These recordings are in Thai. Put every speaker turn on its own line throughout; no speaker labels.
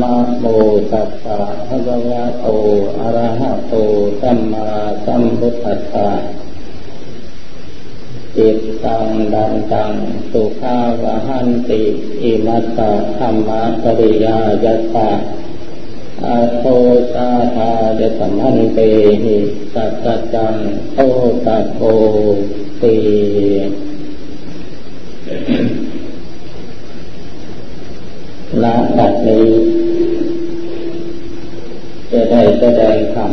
นะโมตัสสะภะคะวะโต อะระหะโต สัมมาสัมพุทธัสสะจิตตังดันตัง สุขาวะหันติ อิมัสสะธรรมะปริยายัสสะอาโทสาธาเดสัมหันเตหิสัจจังโตตัโต ตีณบัดนี้จะได้แสดงธรรม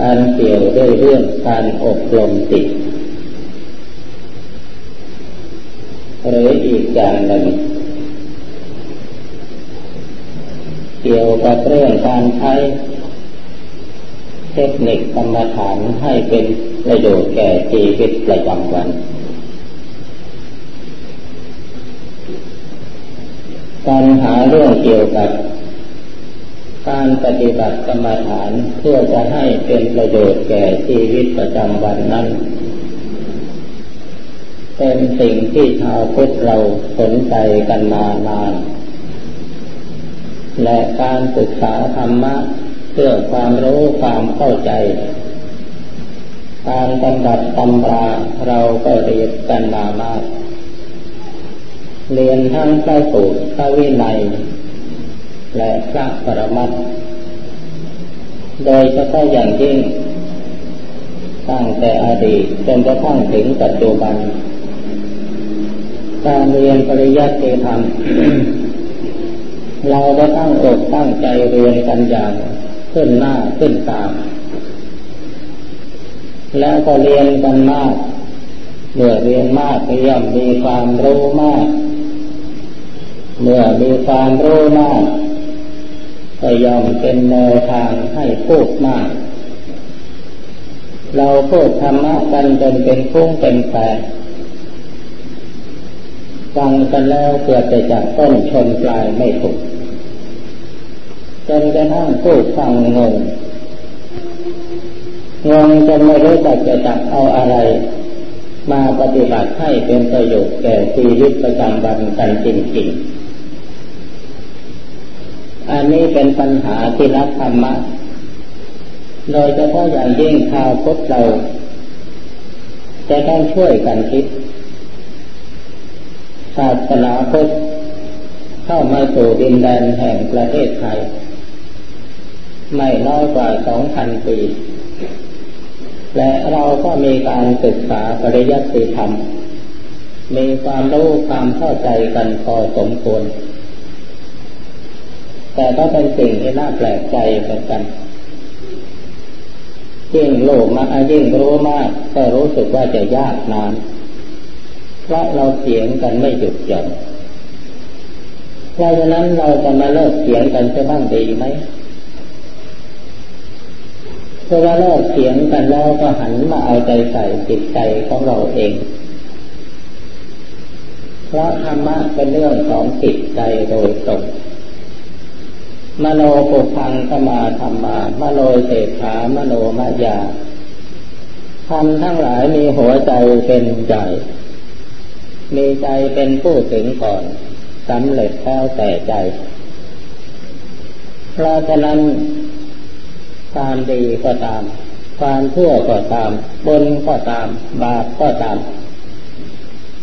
อันเกี่ยวด้วยเรื่องการอบรมจิตหรืออีกอย่างหนึ่งเกี่ยวกับเรื่องการใช้เทคนิคกรรมฐานให้เป็นประโยชน์แก่ชีวิตประจำวัน ปัญหาเรื่องเกี่ยวกับ การปฏิบัติกรรมฐานเพื่อจะให้เป็นประโยชน์แก่ชีวิตประจำวันนั้น เป็นสิ่งที่ชาวพุทธเราสนใจกันมานาน และการศึกษาธรรมะเพื่อความรู้ความเข้าใจ การกำกับตำราเราก็เรียนกันมามาก เรียนทั้งพระสูตรพระวินัย และพระปรมัตโดยเฉพาะอย่างยิ่ง ตั้งแต่อดีตจนกระทั่งถึงปัจจุบัน การเรียนปริยัติธรรม เราก็ตั้งอกตั้งใจเรียนกันอย่างขึ้นหน้าขึ้นตาม แล้วก็เรียนกันมากเมื่อเรียนมากก็ย่อมมีความรู้มาก เมื่อมีความรู้มากก็ยอมเป็นแนวทางให้พูดมาก เราพูดธรรมะกันจนเป็นพุ่งเป็นแฝงฟังกันแล้วเกิดจะจากต้นชนปลายไม่ถูกจนกระทั่งพูดฟังงงงงจนไม่รู้จักจะจับเอาอะไร มาปฏิบัติให้เป็นประโยชน์แก่ชีวิตประจำวันกันจริงๆ อันนี้เป็นปัญหาที่รักธรรมะ โดยเฉพาะอย่างยิ่งชาวพุทธเรา จะต้องช่วยกันคิด ศาสนาพุทธเข้ามาสู่ดินแดนแห่งประเทศไทย ไม่น้อยกว่าสองพันปี และเราก็มีการศึกษาปริยัติธรรม มีความรู้ความเข้าใจกันพอสมควร แต่ก็เป็นสิ่งที่น่าแปลกใจเหมือนกันยิ่งโลกมายิ่งรู้มากก็รู้สึกว่าจะยากนาน เพราะเราเสียงกันไม่หยุดหย่อนเพราะฉะนั้นเราจะมาเลิกเสียงกันจะบ้างดีไหมเพราะว่าเลิกเสียงกันแล้วก็หันมาเอาใจใส่จิตใจของเราเอง เพราะธรรมะเป็นเรื่องของจิตใจโดยตรง มโนปุพังสมาธรรมามโนเศรษฐามโนมายาทำทั้งหลายมีหัวใจเป็นใหญ่มีใจเป็นผู้ถึงก่อนสำเร็จแล้วแต่ใจ เพราะฉะนั้นความดีก็ตาม ความชั่วก็ตามบุญก็ตาม บาปก็ตาม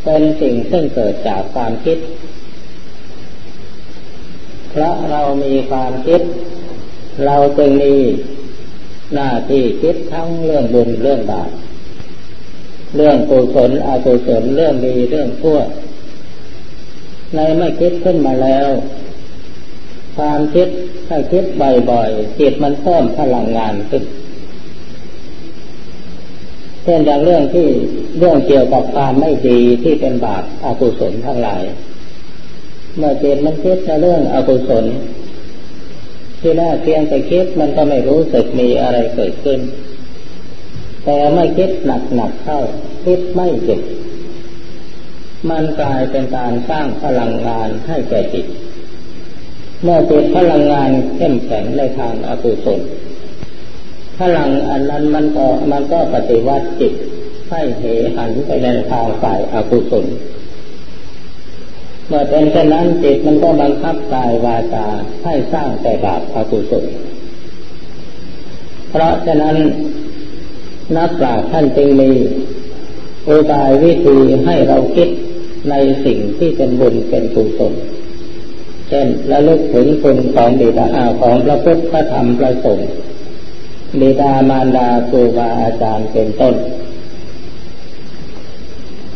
เป็นสิ่งซึ่งเกิดจากความคิด เพราะเรามีความคิด เราจึงมีหน้าที่คิดทั้งเรื่องบุญเรื่องบาปเรื่องกุศลอกุศลเรื่องดีเรื่องชั่วในเมื่อคิดขึ้นมาแล้ว ความคิดถ้าคิดบ่อยๆจิตมันเพิ่มพลังงานขึ้นเช่นอย่างเรื่องที่เรื่องเกี่ยวกับความไม่ดีที่เป็นบาปอกุศลทั้งหลาย เมื่อจิตมันคิดในเรื่องอกุศลที่แรกเพียงแต่คิดมันก็ไม่รู้สึกมีอะไรเกิดขึ้น แต่ไม่คิดหนักๆเข้า คิดไม่หยุดมันกลายเป็นการสร้างพลังงานให้แก่จิต เมื่อจิตพลังงานเข้มแข็งในทางอกุศลพลังอันนั้นมันก็มันก็ปฏิวัติจิตให้เหหันไปในทางฝ่ายอกุศล มื่อเป็นเช่นนั้นจิตมันก็บังคับกายวาจาให้สร้างแต่บาปอกุศลเพราะฉะนั้นนักปราชญ์ท่านจึงมีอุบายวิธีให้เราคิดในสิ่งที่เป็นบุญเป็นกุศลเช่นระลึกถึงคุณของบิดาของพระพุทธพระธรรมพระสงฆ์บิดามารดาครูบาอาจารย์เป็นต้น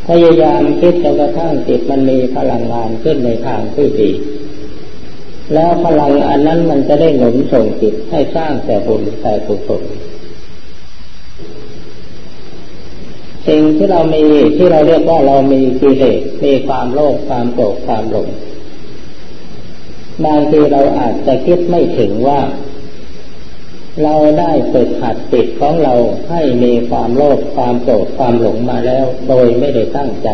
พยายามคิดจนกระทั่งจิตมันมีพลังงานขึ้นในทางที่ดี แล้วพลังอันนั้นมันจะได้หนุนส่งจิตให้สร้างแต่บุญแต่กุศลสิ่งที่เรามีที่เราเรียกว่าเรามีกิเลสมีความโลภความโกรธความหลงบางทีเราอาจจะคิดไม่ถึงว่า เราได้ฝึกหัดจิตของเราให้มีความโลภความโกรธความหลงมาแล้ว โดยไม่ได้ตั้งใจ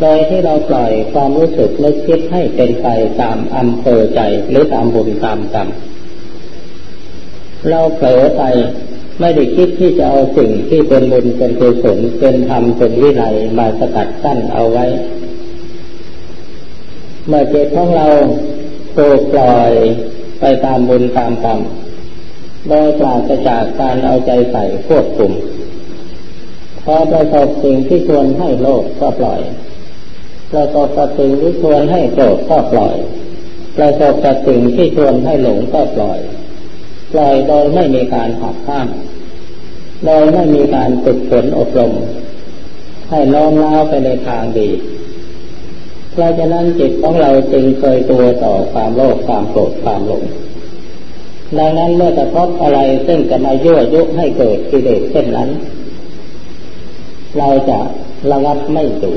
โดยที่เราปล่อยความรู้สึกนึกคิดให้เป็นไปตามอำเภอใจหรือตามบุญตามกรรมเราเผลอไปไม่ได้คิดที่จะเอาสิ่งที่เป็นบุญเป็นกุศลเป็นธรรมเป็นวิไลมาสกัดกั้นเอาไว้ เมื่อเจตของเราถูกปล่อย ไปตามบุญตามกรรมโดยปราศจากการเอาใจใส่ควบคุมพอประสบสิ่งที่ชวนให้โลภก็ปล่อย ประสบกับสิ่งที่ชวนให้โกรธก็ปล่อย ประสบกับสิ่งที่ชวนให้หลงก็ปล่อย ปล่อยโดยไม่มีการหักข้าม โดยไม่มีการฝึกฝนอบรม ให้น้อมน้าวไปในทางดี เพราะฉะนั้นจิตของเราจึงเคยตัวต่อความโลภความโกรธความหลงดังนั้นเมื่อกระทบอะไรซึ่งจะมายั่วยุให้เกิดกิเลสเช่นนั้น เราจะระงับไม่ดู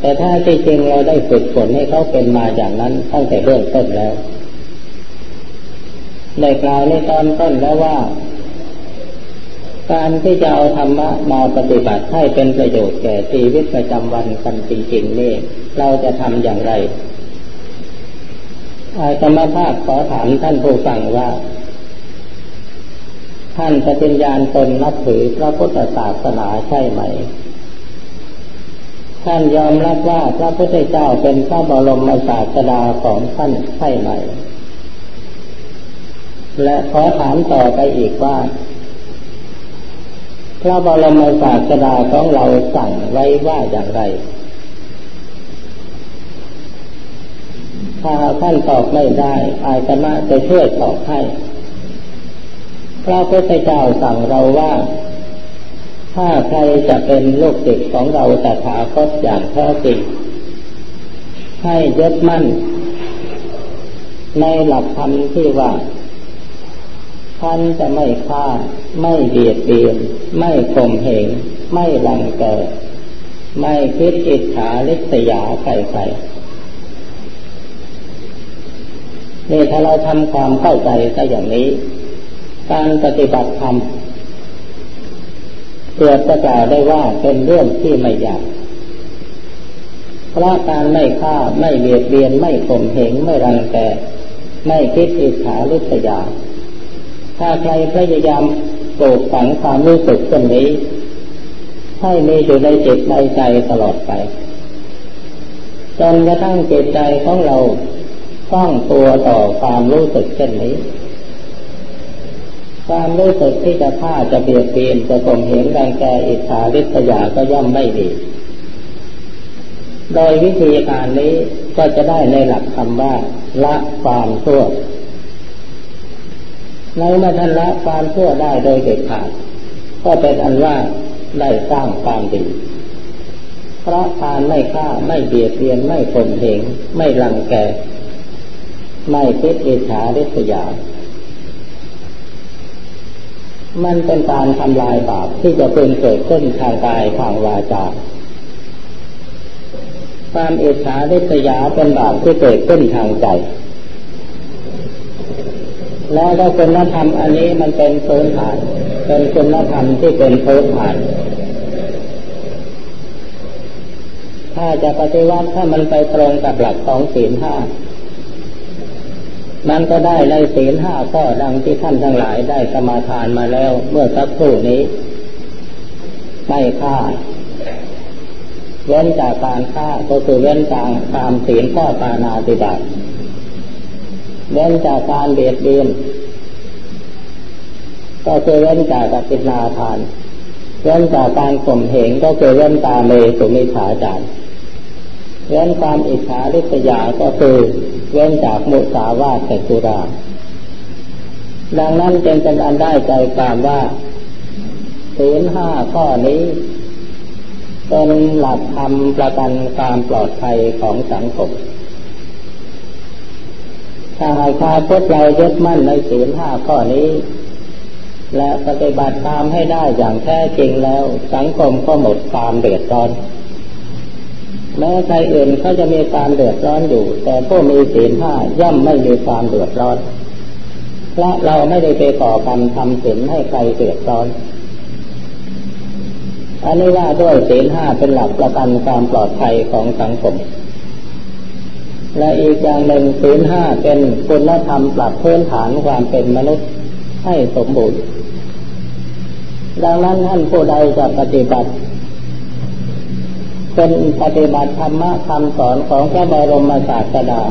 แต่ถ้าจริงเราได้ฝึกฝนให้เขาเป็นมาอย่างนั้นตั้งแต่เริ่มต้นแล้วได้กล่าวในตอนต้นแล้วว่า การที่จะเอาธรรมะมาปฏิบัติให้เป็นประโยชน์แก่ชีวิตประจำวันกันจริงๆนี่เราจะทำอย่างไรอาตมาภาพขอถามท่านผู้ฟังว่า ท่านปฏิญญาณตนนับถือพระพุทธศาสนาใช่ไหม ท่านยอมรับว่าพระพุทธเจ้าเป็นพระบรมศาสดาของท่านใช่ไหม และขอถามต่อไปอีกว่า พระบรมศาสดาของเราสั่งไว้ว่าอย่างไร ถ้าท่านตอบไม่ได้อาตมาจะช่วยตอบให้ พระพุทธเจ้าสั่งเราว่า ถ้าใครจะเป็นลูกศิษย์ของเราแต่ถาคตอย่างแท้จริงให้ยึดมั่น ในหลักธรรมที่ว่า ท่านจะไม่ฆ่า ไม่เบียดเบียน ไม่ข่มเหง ไม่รังแกไม่คิดอิจฉาลิษยาใครๆนี่ถ้าเราทำความเข้าใจซะอย่างนี้ การปฏิบัติธรรมเกิดจะกล่าวได้ว่าเป็นเรื่องที่ไม่ยากเพราะการไม่ฆ่าไม่เบียดเบียนไม่ข่มเหงไม่รังแกไม่คิดอิจฉาลิษยา ถ้าใครพยายามปลูกฝังความรู้สึกเช่นนี้ ให้มีอยู่ในจิตในใจตลอดไปจนกระทั่งจิตใจของเราต้องตัวต่อความรู้สึกเช่นนี้ ความรู้สึกที่จะฆ่าจะเบียดเบียนจะข่มเหงแรงแกอิจฉาริษยาก็ย่อมไม่ดีโดยวิธีการนี้ก็จะได้ในหลักคำว่าละความชั่ว ในเมื่อท่านละความชั่วได้โดยเด็ดขาดก็เป็นอันว่าได้สร้างความดีเพราะทานไม่ฆ่าไม่เบียดเบียนไม่ข่มเหงไม่รังแก ไม่คิดอิจฉาริษยา มันเป็นการทำลายบาปที่จะเป็นเกิดขึ้นทางกายทางวาจาความอิจฉาริษยาเป็นบาปที่เกิดขึ้นทางใจ แล้วก็คุณธรรมอันนี้มันเป็นพื้นฐาน เป็นคุณธรรมที่เป็นพื้นฐาน ถ้าจะปฏิวัติถ้ามันไปตรงกับหลักของศีลห้ามันก็ได้ในศีลห้าข้อดังที่ท่านทั้งหลายได้สมาทานมาแล้วเมื่อสักครู่นี้ ไม่ฆ่า เว้นจากการฆ่าก็คือเว้นจากตามศีลข้อปานาติบาต เว้นจากการเบียดเบียนก็คือเว้นจากกัตินาทาน เว้นจากการข่มเหงก็คือเว้นตาเลสุมิฉาจารเว้นความอิจฉาริษยาก็คือเว้นจากมุสาวาทแต่สุรา ดังนั้นจึงเป็นอันได้ใจความว่าศีลห้าข้อนี้เป็นหลักธรรมประกันความปลอดภัยของสังคม ถ้าหากชาวพุทธเรายึดมั่นในศีลห้าข้อนี้ และปฏิบัติตามให้ได้อย่างแท้จริงแล้ว สังคมก็หมดความเดือดร้อนแม้ใครอื่นเขาจะมีความเดือดร้อนอยู่ แต่ผู้มีศีลห้าย่อมไม่มีความเดือดร้อนเพราะเราไม่ได้ไปก่อกรรมทำศีลให้ใครเดือดร้อนอันนี้ว่าด้วยศีลห้าเป็นหลักประกันความปลอดภัยของสังคม และอีกอย่างหนึ่งศีลห้าเป็นคุณธรรมปรับพื้นฐานความเป็นมนุษย์ให้สมบูรณ์ ดังนั้นท่านผู้ใดจะปฏิบัติ เป็นปฏิบัติธรรมะคำสอนของพระบรมศาสดา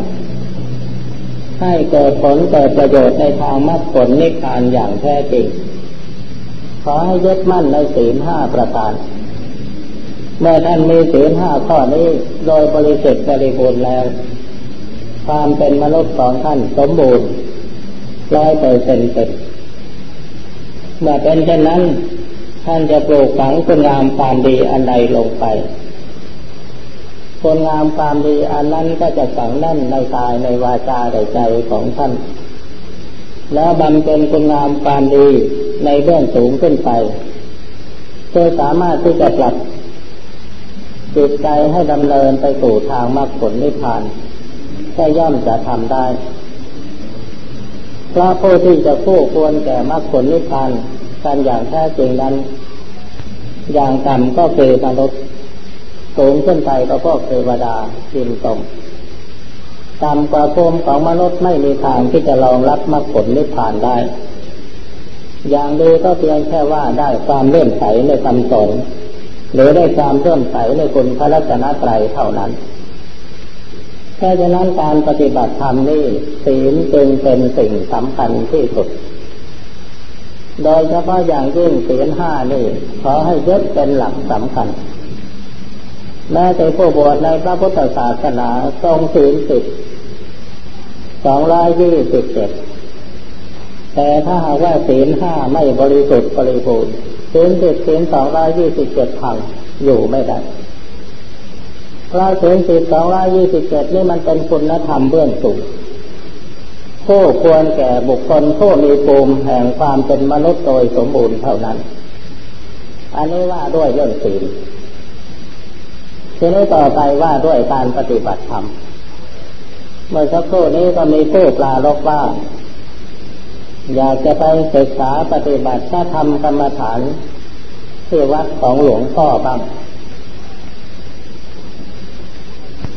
ให้เกิดผลเกิดประโยชน์ในทางมรรคผลนิพพานอย่างแท้จริง ขอให้ยึดมั่นในศีลห้าประการ เมื่อท่านมีศีลห้าข้อนี้โดยบริสุทธิ์บริบูรณ์แล้ว ความเป็นมนุษย์ของท่านสมบูรณ์ร้อยเปอร์เซ็นต์เป็นเมื่อเป็นเช่นนั้น ท่านจะปลูกฝังคุณงามความดีอันใดลงไปคนงามความดีอันนั้นก็จะฝังแน่นในกายในวาจาในใจของท่าน แล้วบำเพ็ญคุณงามความดีในเบื้องสูงขึ้นไปเพื่อสามารถที่จะปรับจิตใจให้ดำเนินไปสู่ทางมรรคผลนิพพาน ก็ย่อมจะทำได้ เพราะผู้ที่จะคู่ควรแก่มรรคผลนิพพานกันอย่างแท้จริงนั้น อย่างต่ำก็คือมนุษย์สูงขึ้นไปก็พวกเทวดาจินตมต่ำกว่าภูมิของมนุษย์ไม่มีทางที่จะรองรับมรรคผลนิพพานได้ อย่างดีก็เพียงแค่ว่าได้ความเลื่อมใสในคำสอนหรือได้ความเลื่อมใสในคุณพระรัตนตรัยเท่านั้น แค่ฉะนั้นการปฏิบัติธรรมนี่ศีลจึงเป็นสิ่งสำคัญที่สุด โดยเฉพาะอย่างยิ่งศีลห้านี่ขอให้ยึดเป็นหลักสำคัญแม้แต่ผู้บวชในพระพุทธศาสนาทรงศีลสิบสองร้อยยี่สิบเจ็ดแต่ถ้าหากว่าศีลห้าไม่บริสุทธิ์บริบูรณ์ศีลสิบศีลสองร้อยยี่สิบเจ็ดพังอยู่ไม่ได้ ราะศีลสิบสองร้อยยี่สิบเจ็ดนี่มันเป็นคุณธรรมเบื้องสูงผู้ควรแก่บุคคลผู้มีภูมิแห่งความเป็นมนุษย์โดยสมบูรณ์เท่านั้น อันนี้ว่าด้วยเรื่องศีลทีนี้ต่อไปว่าด้วยการปฏิบัติธรรม เมื่อสักครู่นี้ก็มีผู้ปลาลกว่า อยากจะไปศึกษาปฏิบัติถ้าทำกรรมฐานที่วัดของหลวงพ่อบ้าง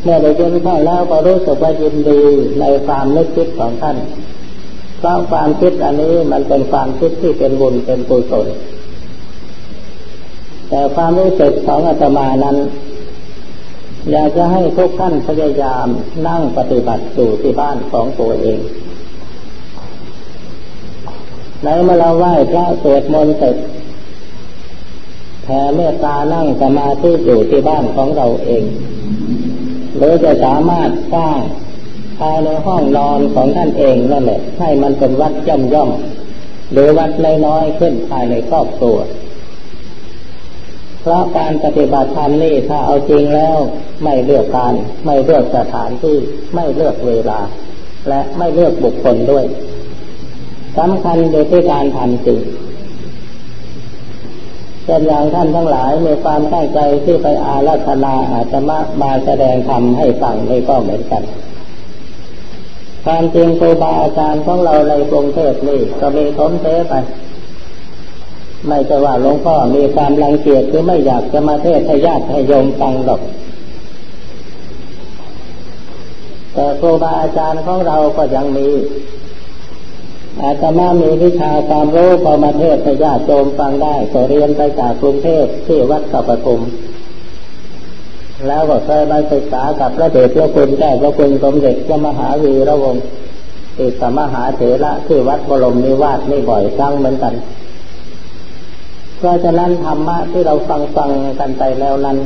เมื่อได้ยินท่านแล้วก็รู้สึกว่ายินดีในความนึกคิดของท่านเพราะความคิดอันนี้มันเป็นความคิดที่เป็นบุญเป็นกุศลแต่ความรู้สึกของอาตมานั้น อยากจะให้ทุกท่านพยายามนั่งปฏิบัติอยู่ที่บ้านของตัวเองในเมื่อเราไหว้พระสวดมนต์เสร็จแผ่เมตตานั่งสมาธิอยู่ที่บ้านของเราเอง หรือจะสามารถสร้างภายในห้องนอนของท่านเองนั่นแหละให้มันเป็นวัดย่อมย่อมหรือวัดน้อยๆขึ้นภายในครอบครัวเพราะการปฏิบัติธรรมนี่ถ้าเอาจริงแล้วไม่เลือกการ ไม่เลือกสถานที่ไม่เลือกเวลา และไม่เลือกบุคคลด้วยสำคัญโดยที่การทำจริง เช่นอย่างท่านทั้งหลายมีความตั้งใจที่ไปอาราธนาอาจจะมามาแสดงธรรมให้ฟังนี่ก็เหมือนกันความจริงครูบาอาจารย์ของเราในกรุงเทพนี่ก็มีทมเทไป ไม่ใช่ว่าหลวงพ่อมีความรังเกียจคือไม่อยากจะมาเทศให้ญาติให้โยมฟังหรอก แต่ครูบาอาจารย์ของเราก็ยังมี อาตมามีวิชาความรู้พอมาเทศให้ญาติโยมฟังได้ก็เรียนไปจากกรุงเทพที่วัดสัพพุมแล้วก็เคยมาศึกษากับพระเดชพระคุณแก้พระคุณสมเด็จพระมหาวีระวงศ์ติสมหาเถระที่วัดบรมนิวาสนี่บ่อยครั้งเหมือนกัน เพราะฉะนั้นธรรมะที่เราฟังฟังกันไปแล้วนั้น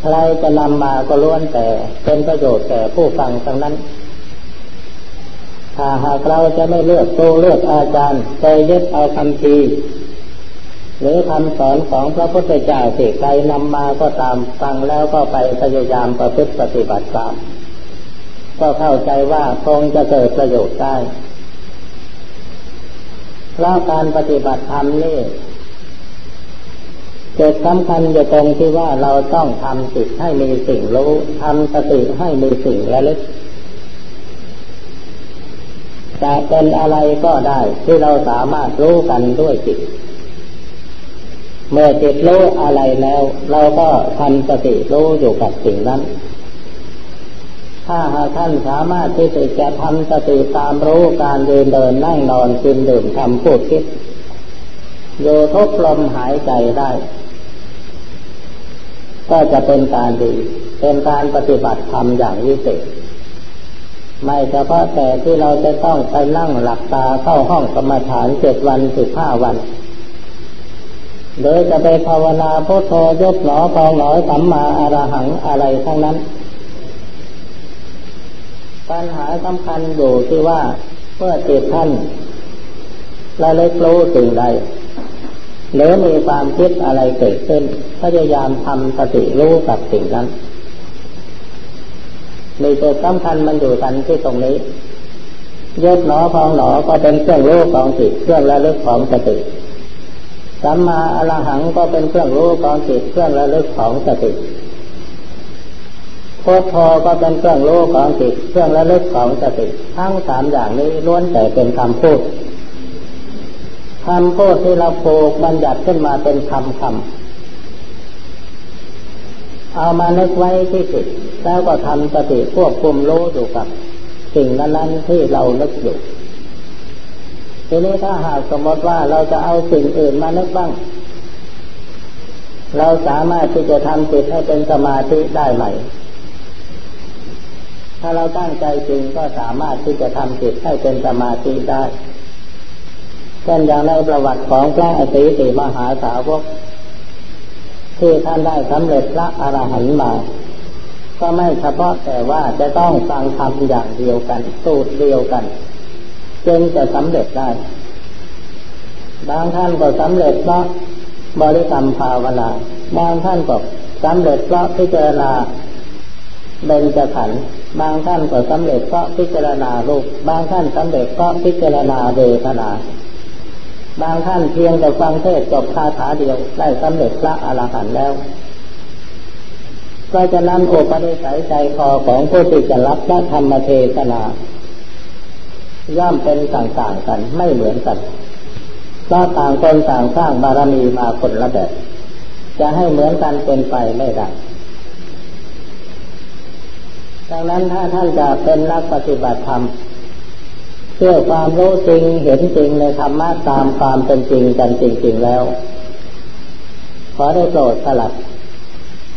ใครจะนำมาก็ล้วนแต่เป็นประโยชน์แก่ผู้ฟังทั้งนั้น ถ้าหากเราจะไม่เลือกตัวเลือกอาจารย์ใจยึดเอาคำทีหรือคำสอนของพระพุทธเจ้าสิใครนำมาก็ตามฟังแล้วก็ไปพยายามประพฤติปฏิบัติตาม ก็เข้าใจว่าคงจะเกิดประโยชน์ได้เพราะการปฏิบัติธรรมนี่จุดสำคัญอยู่ตรงที่ว่าเราต้องทำจิตให้มีสิ่งรู้ทำสติให้มีสิ่งระลึก จะเป็นอะไรก็ได้ ที่เราสามารถรู้กันด้วยจิต เมื่อจิตรู้อะไรแล้ว เราก็ทำสติรู้อยู่กับสิ่งนั้น ถ้าหากท่านสามารถที่จะทำสติตามรู้การเดินเดินนั่งนอนกินดื่มทำพูดคิดโยทบลมหายใจได้ ก็จะเป็นการดี เป็นการปฏิบัติธรรมอย่างวิเศษ ไม่เฉพาะแต่ที่เราจะต้องไปนั่งหลับตาเข้าห้องกรรมฐานเจ็ดวันสิบห้าวันโดยจะไปภาวนาพุทโธยกหนอปองหนอสัมมาอรหังอะไรทั้งนั้น ปัญหาสำคัญอยู่ที่ว่าเมื่อจิตท่านละเล็กรู้สิ่งใดหรือมีความคิดอะไรเกิดขึ้นพยายามทำสติรู้กับสิ่งนั้น มีจุดสำคัญมันอยู่กันที่ตรงนี้ยกหนอพองหนอก็เป็นเครื่องรู้ของจิตเครื่องระลึกของสติสัมมาอรหังก็เป็นเครื่องรู้ของจิตเครื่องระลึกของสติโพธโธก็เป็นเครื่องรู้ของจิตเครื่องระลึกของสติทั้งสามอย่างนี้ล้วนแต่เป็นคำพูดคำพูดที่เราโูกบัญญัติขึ้นมาเป็นคำคำ เอามานึกไว้ที่จิตแล้วก็ทำสติควบคุมรู้อยู่กับสิ่งนั้นๆที่เรานึกอยู่ทีนี้ถ้าหากสมมติว่าเราจะเอาสิ่งอื่นมานึกบ้าง เราสามารถที่จะทำจิตให้เป็นสมาธิได้ไหม ถ้าเราตั้งใจจริงก็สามารถที่จะทำจิตให้เป็นสมาธิได้เช่นอย่างในประวัติของพระอสิติมหาสาวก ที่ท่านได้สำเร็จพระอรหันต์มา ก็ไม่เฉพาะแต่ว่าจะต้องฟังธรรมอย่างเดียวกัน สูตรเดียวกันจึงจะสำเร็จได้ บางท่านก็สำเร็จเพราะบริกรรมภาวนา บางท่านก็สำเร็จเพราะพิจารณาเบญจขันธ์บางท่านก็สำเร็จเพราะพิจารณารูป บางท่านสำเร็จเพราะพิจารณาเวทนา บางท่านเพียงแต่ฟังเทศจบคาถาเดียว ได้สำเร็จพระอรหันต์แล้วเพราะนั้นโอปนิสัยใจคอของผู้ที่จะรับพระธรรมเทศนา ย่อมเป็นต่างๆกันไม่เหมือนกันเพราะต่างคนต่างสร้างบารมีมาคนละแบบจะให้เหมือนกันเป็นไปไม่ได้ดังนั้นถ้าท่านจะเป็นนักปฏิบัติธรรม พื่อความรู้จริงเห็นจริงในธรรมะตามความเป็นจริงกันจริง ๆ แล้ว ขอได้โปรดสลัด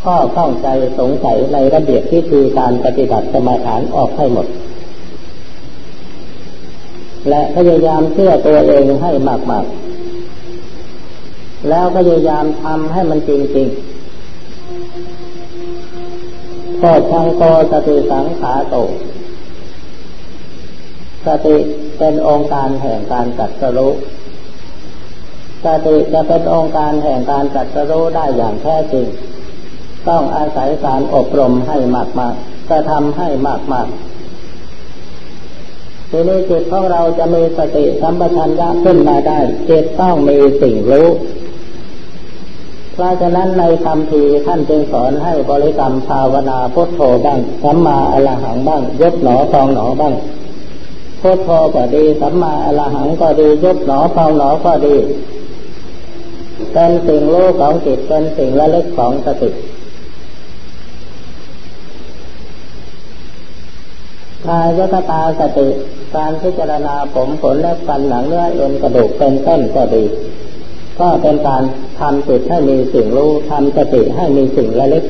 ข้อข้องใจสงสัยในระเบียบที่คือการปฏิบัติสมาทานออกให้หมด และพยายามเชื่อตัวเองให้มากๆ แล้วพยายามทำให้มันจริงๆก็ชังโตสติสังขาโต สติเป็นองค์การแห่งการจัดสรุสติจะเป็นองค์การแห่งการจัดสรุได้อย่างแท้จริง ต้องอาศัยการอบรมให้มากๆจะทำให้มากๆทีนี้จิตของเราจะมีสติสัมปชัญญะขึ้นมาได้จิตต้องมีสิ่งรู้ เพราะฉะนั้นในคำทีท่านจึงสอนให้บริกรรมภาวนาพุทโธบ้างสัมมาอรหังบ้างยกหนอฟองหนอบ้าง พุทโธก็ดีสัมมาอรหังก็ดียกหนอฟองหนอก็ดีเป็นสิ่งรู้ของจิตเป็นสิ่งละลึกของสติกายกตาสติการพิจารณาผมขนและฟันหนังเนื้อเอ็นกระดูกเป็นต้นก็ดี ก็เป็นการทำจิตให้มีสิ่งรู้ทำสติให้มีสิ่งระลึก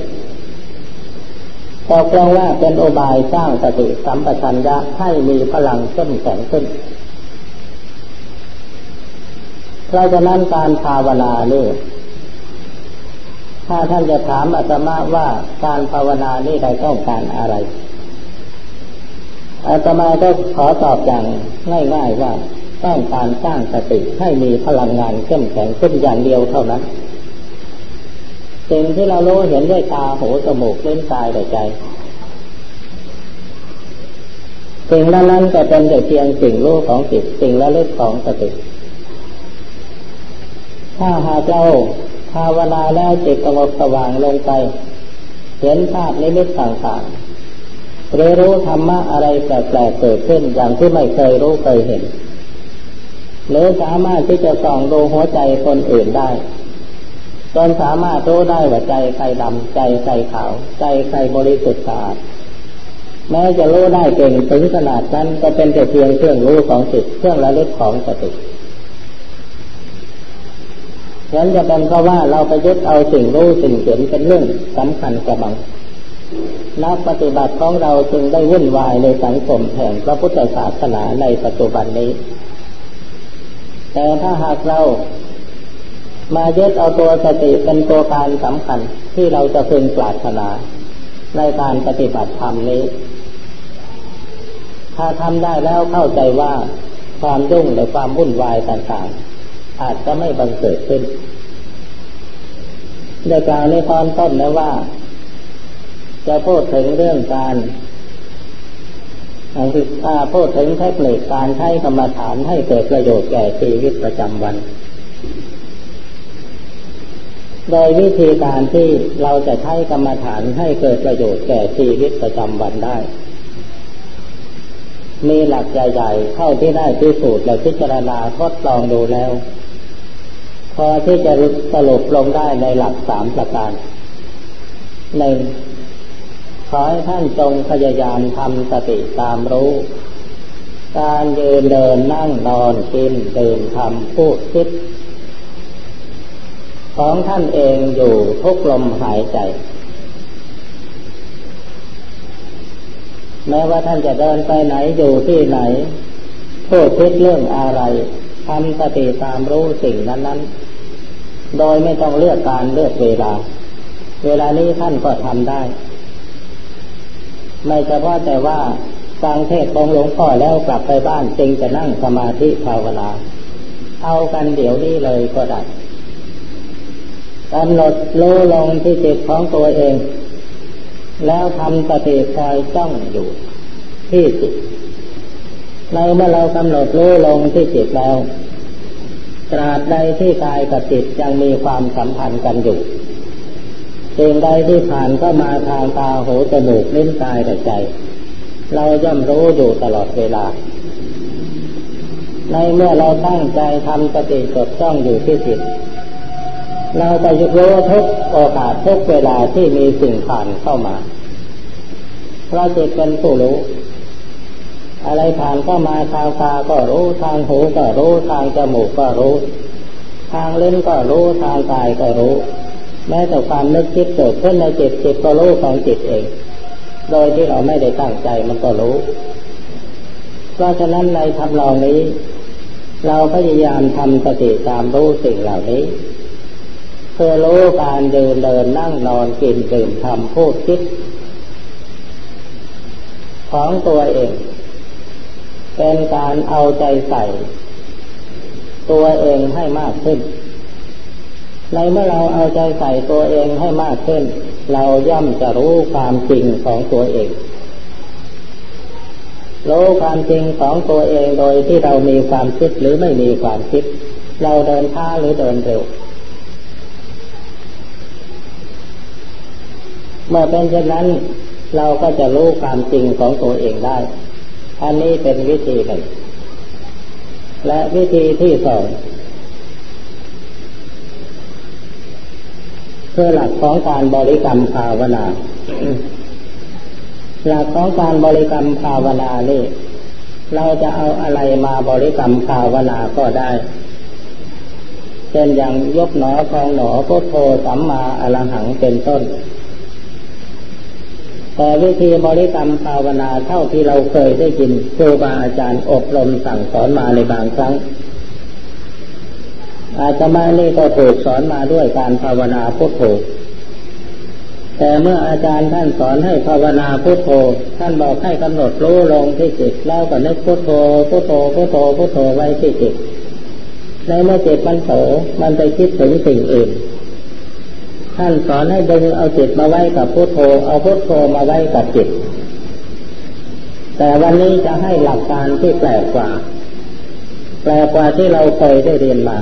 ตกลงว่าเป็นอบายสร้างสติสัมปชัญญะให้มีพลังเข้มแข็งขึ้น เพราะฉะนั้นการภาวนานี่ถ้าท่านจะถามอาตมาว่าการภาวนานี่เราต้องการอะไรอาตมาก็ขอตอบอย่างง่ายๆว่าต้องการสร้างสติให้มีพลังงานเข้มแข็งขึ้นอย่างเดียวเท่านั้น สิ่งที่เรารู้เห็นด้วยตาหูจมูกเล่นกายแต่ใจ สิ่งนั้นนั้นก็เป็นแต่เพียงสิ่งรู้ของจิตสิ่งละเลึกของสติถ้าหากเราภาวนาแล้วจิตสงบสว่างลงไป เห็นภาพนิมิตต่างๆเรียรู้ธรรมะอะไรแปลกๆเกิดขึ้นอย่างที่ไม่เคยรู้เคยเห็นหรือสามารถที่จะส่องดูหัวใจคนอื่นได้ จนสามารถรู้ได้ว่าใจใครดำใจใครขาว ใจใครบริสุทธิ์สะอาดแม้จะรู้ได้เก่งถึงขนาดนั้นก็เป็นแต่เพียงเครื่องรู้ของจิตเครื่องระลึกของสติฉะนั้นจะเป็นเพราะว่าเราไปยึดเอาสิ่งรู้สิ่งเห็นเป็นเรื่องสำคัญกระบังนักปฏิบัติของเราจึงได้วุ่นวายในสังคมแห่งพระพุทธศาสนาในปัจจุบันนี้ แต่ถ้าหากเรา มายึดเอาตัวสติเป็นตัวการสำคัญที่เราจะพึงปรารถนา ในการปฏิบัติธรรมนี้ ถ้าทำได้แล้วเข้าใจว่าความยุ่งหรือความวุ่นวายต่างๆ อาจจะไม่บังเกิดขึ้นโดยกล่าวในตอนต้นแล้วว่า จะพูดถึงเรื่องการคือพูดถึงเทคนิคการใช้กรรมฐานให้เกิดประโยชน์แก่ชีวิตประจำวัน โดยวิธีการที่เราจะใช้กรรมฐานให้เกิดประโยชน์แก่ชีวิตประจำวันได้ มีหลักใหญ่ๆเข้าที่ได้พิสูจน์และพิจารณาทดลองดูแล้ว พอที่จะสรุปลงได้ในหลักสามประการหนึ่งขอให้ท่านจงพยายามทำสติตามรู้ การยืนเดินนั่งนอนกินดื่มทำพูดคิด ของท่านเองอยู่ทุกลมหายใจ แม้ว่าท่านจะเดินไปไหนอยู่ที่ไหนพูดคิดเรื่องอะไรทำสติตามรู้สิ่งนั้น ๆ โดยไม่ต้องเลือกการเลือกเวลา เวลานี้ท่านก็ทำได้ ไม่เฉพาะแต่ว่าฟังเทศของหลวงพ่อแล้วกลับไปบ้านจึงจะนั่งสมาธิภาวนาเอากันเดี๋ยวนี้เลยก็ได้ กำหนดรู้ลงที่จิตของตัวเอง แล้วทำสติคอยจ้องอยู่ที่จิตในเมื่อเรากำหนดรู้ลงที่จิตแล้วตราบใดที่กายกับจิตยังมีความสัมพันธ์กันอยู่สิ่งใดที่ผ่านก็มาทางตาหูจมูกลิ้นกายแต่ใจ เราย่อมรู้อยู่ตลอดเวลา ในเมื่อเราตั้งใจทำสติจดจ้องอยู่ที่จิต เราไปรู้ทุกโอกาสทุกเวลาที่มีสิ่งผ่านเข้ามา เพราะจิตเป็นผู้รู้ อะไรผ่านก็มาทางตาก็รู้ทางหูก็รู้ทางจมูกก็รู้ ทางเล่นก็รู้ทางกายก็รู้ แม้แต่ความนึกคิดเกิดขึ้นในจิตจิตก็รู้ของจิตเอง โดยที่เราไม่ได้ตั้งใจมันก็รู้ เพราะฉะนั้นในทำลองนี้ เราพยายามทำสติตามรู้สิ่งเหล่านี้ เพื่อรู้การเดินเดินนั่งนอนกินดื่มทำพูดคิด ของตัวเอง เป็นการเอาใจใส่ ตัวเองให้มากขึ้น ในเมื่อเราเอาใจใส่ตัวเองให้มากขึ้น เราย่อมจะรู้ความจริงของตัวเองรู้ความจริงของตัวเองโดยที่เรามีความคิดหรือไม่มีความคิด เราเดินช้าหรือเดินเร็ว เมื่อเป็นเช่นนั้น เราก็จะรู้ความจริงของตัวเองได้ อันนี้เป็นวิธีหนึ่ง และวิธีที่สองคือหลักของการบริกรรมภาวนา หลักของการบริกรรมภาวนานี่ เราจะเอาอะไรมาบริกรรมภาวนาก็ได้เช่นอย่างยกหนอคองหนอพุทโธสัมมาอรหังเป็นต้น แต่วิธีบริกรรมภาวนาเท่าที่เราเคยได้ยินครูบาอาจารย์อบรมสั่งสอนมาในบางครั้ง อาจจะมานี่ก็ถูกสอนมาด้วยการภาวนาพุทโธแต่เมื่ออาจารย์ท่านสอนให้ภาวนาพุทโธ ท่านบอกให้กำหนดรู้ลงที่จิตแล้วก็นึกพุทโธพุทโธพุทโธพุทโธไว้ที่จิตในเมื่อจิตมันโผมันไปคิดถึงสิ่งอื่น ท่านสอนให้ดึงเอาจิตมาไว้กับพุทโธ เอาพุทโธมาไว้กับจิต แต่วันนี้จะให้หลักการที่แปลกกว่า แปลกกว่าที่เราเคยได้เรียนมา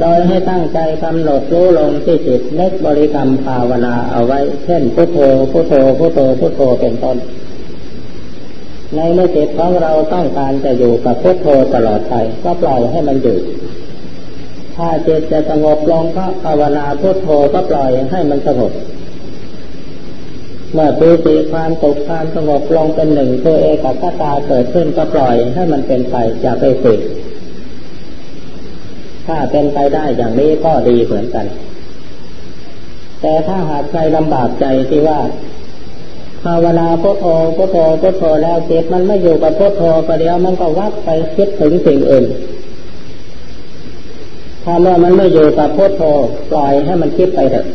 โดยให้ตั้งใจกำหนดรู้ลงที่จิตเล็กบริกรรมภาวนาเอาไว้ เช่นพุทโธ พุทโธ พุทโธ พุทโธเป็นต้น ในเมื่อจิตของเราต้องการจะอยู่กับพุทโธตลอดไปก็ปล่อยให้มันอยู่ ถ้าจิตจะสงบลงก็ภาวนาพุทโธก็ปล่อยให้มันสงบเมื่อปีติความตกความสงบลงเป็นหนึ่งตัวเอกคตาเกิดขึ้นก็ปล่อยให้มันเป็นไปอย่าไปฝึกถ้าเป็นไปได้อย่างนี้ก็ดีเหมือนกัน แต่ถ้าหากใครลำบากใจที่ว่าภาวนาพุทโธพุทโธพุทโธแล้วจิตมันไม่อยู่กับพุทโธประเดี๋ยวมันก็วัดไปคิดถึงสิ่งอื่น ถ้าเมื่อมันไม่อยู่กับพุทโธปล่อยให้มันคิดไปเถอะ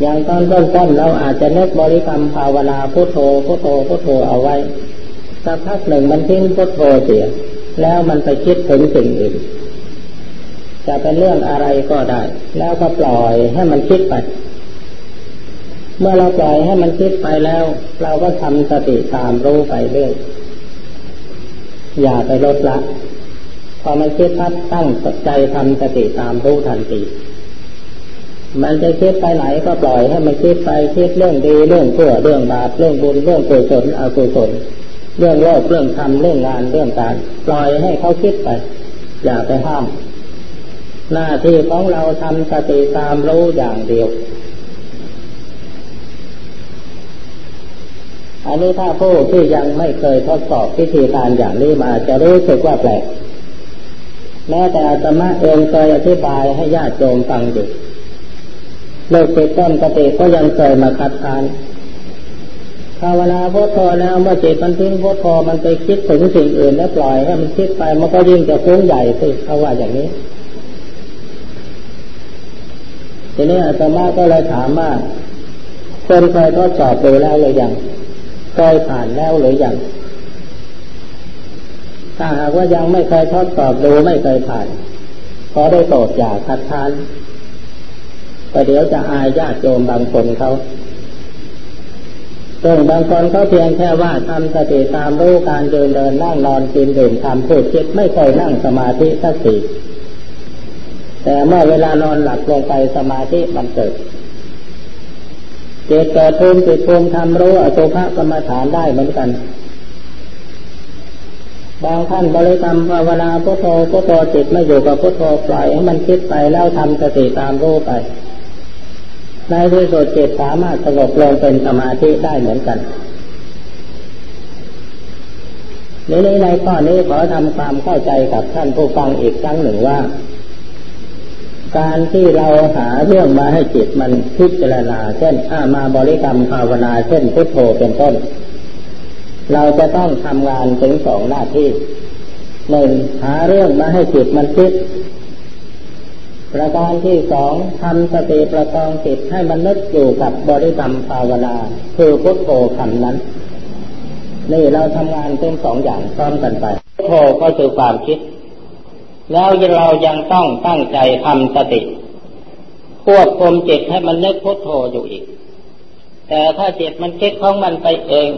อย่างตอนต้นๆเราอาจจะเลิกบริกรรมภาวนาพุทโธพุทโธพุทโธเอาไว้สักพักหนึ่งมันทิ้งพุทโธเสีย แล้วมันไปคิดถึงสิ่งอื่นจะเป็นเรื่องอะไรก็ได้ แล้วก็ปล่อยให้มันคิดไป เมื่อเราปล่อยให้มันคิดไปแล้ว เราก็ทำสติตามรู้ไปเรื่อยอย่าไปลดละ พอมันคิดพัดตั้งสใจทำสติตามรู้ทันทีมันจะคิดไปไหนก็ปล่อยให้มันคิดไปคิดเรื่องดีเรื่องชั่วเรื่องบาปเรื่องบุญเรื่องกุศลอกุศลเรื่องโลกเรื่องธรรมเรื่องงานเรื่องการปล่อยให้เขาคิดไป อย่าไปห้าม หน้าที่ของเราทำสติตามรู้อย่างเดียว อันนี้ถ้าผู้ที่ยังไม่เคยทดสอบพิธีการอย่างนี้มาจะรู้สึกว่าแปลก แม้แต่อาตมาเองเคยอธิบายให้ญาติโยมฟังอยู่โลกติดต้นปฏิก็ยังเคยมาคัดค้านภาวนาพุทโธแล้วเมื่อจิตมันทิ้งพุทโธมันไปคิดถึงสิ่งอื่นแล้วปล่อยให้มันคิดไปมันก็ยิ่งจะฟุ้งใหญ่สิเขาว่าอย่างนี้ทีนี้อาตมาก็เลยถามว่าคนเคยทดสอบดูแล้วหรือยังเคยผ่านแล้วหรือยัง ถ้าหากว่ายังไม่เคยทดสอบดูไม่เคยผ่านขอได้โปรดอย่าคัดค้านแต่เดี๋ยวจะอายญาติโยมบางคนเขาซึ่งบางคนเขาเพียงแค่ว่าทำสติตามรู้การเดินเดินนั่งนอนกินดื่มทำพูดคิดไม่เคยนั่งสมาธิสักทีแต่เมื่อเวลานอนหลับลงไปสมาธิมันเกิดเจตเกิดภูมิจิตภูมิทำรู้อสุภกรรมฐานได้เหมือนกัน บางท่านบริกรรมภาวนาพุทโธพุทโธจิตไม่อยู่กับพุทโธปล่อยให้มันคิดไปแล้วทำสติตามรู้ไปในที่สุดจิตสามารถสงบลงเป็นสมาธิได้เหมือนกันนี้ในข้อนี้ขอทำความเข้าใจกับท่านผู้ฟังอีกครั้งหนึ่งว่า การที่เราหาเรื่องมาให้จิตมันพิจารณา เช่นอามาบริกรรมภาวนา เช่นพุทโธเป็นต้น เราจะต้องทำงานถึงสองหน้าที่หนึ่งหาเรื่องมาให้จิตมันคิด ประการที่สองทำสติประกองจิตให้มันนึกอยู่กับบริกรรมภาวนาคือพุทโธคำนั้น นี่เราทำงานเป็นสองอย่างพร้อมกันไปพุทโธก็คือความคิด แล้วเรายังต้องตั้งใจทำสติควบคุมจิตให้มันนึกพุทโธอยู่อีก แต่ถ้าจิตมันคิดของมันไปเอง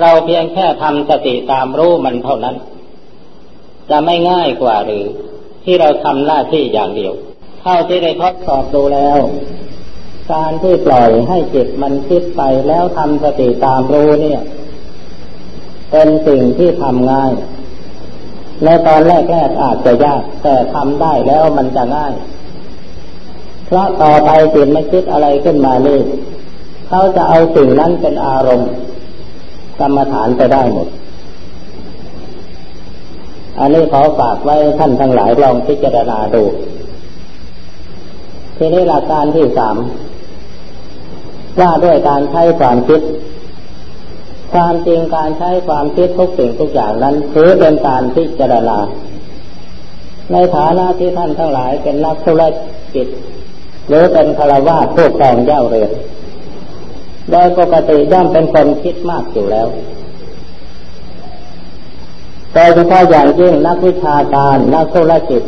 เราเพียงแค่ทำสติตามรู้มันเท่านั้น จะไม่ง่ายกว่าหรือ ที่เราทำหน้าที่อย่างเดียว เท่าที่ได้ทดสอบดูแล้ว การที่ปล่อยให้จิตมันคิดไปแล้วทำสติตามรู้เนี่ย เป็นสิ่งที่ทำง่ายในตอนแรกๆอาจจะยาก แต่ทำได้แล้วมันจะง่าย เพราะต่อไปจิตไมันคิดอะไรขึ้นมานี่เขาจะเอาสิ่งนั้นเป็นอารมณ์ กรรมฐานไปได้หมด อันนี้ขอฝากไว้ท่านทั้งหลายลองพิจารณาดู ทีนี้หลักการที่สามว่าด้วยการใช้ความคิด ความจริงการใช้ความคิดทุกสิ่งทุกอย่างนั้นถือเป็นการพิจารณา ในฐานะที่ท่านทั้งหลายเป็นนักธุรกิจ หรือเป็นคารวะผู้ครองเย้าเรือน โดยปกติย่อมเป็นคนคิดมากอยู่แล้วโดยเฉพาะอย่างยิ่งนักวิชาการนักธุรกิจ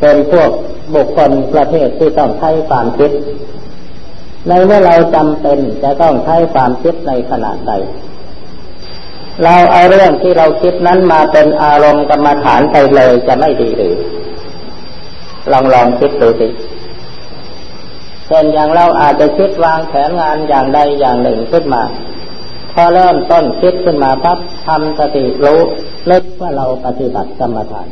เป็นพวกบุคคลประเภทที่ต้องใช้ความคิด ในเมื่อเราจำเป็นจะต้องใช้ความคิดในขณะใด เราเอาเรื่องที่เราคิดนั้นมาเป็นอารมณ์กรรมฐานไปเลยจะไม่ดีหรือลองลองคิดดูสิ เช่นอย่างเราอาจจะคิดวางแผนงานอย่างใดอย่างหนึ่งขึ้นมา พอเริ่มต้นคิดขึ้นมาปั๊บทำสติรู้นึกว่าเราปฏิบัติกรรมฐาน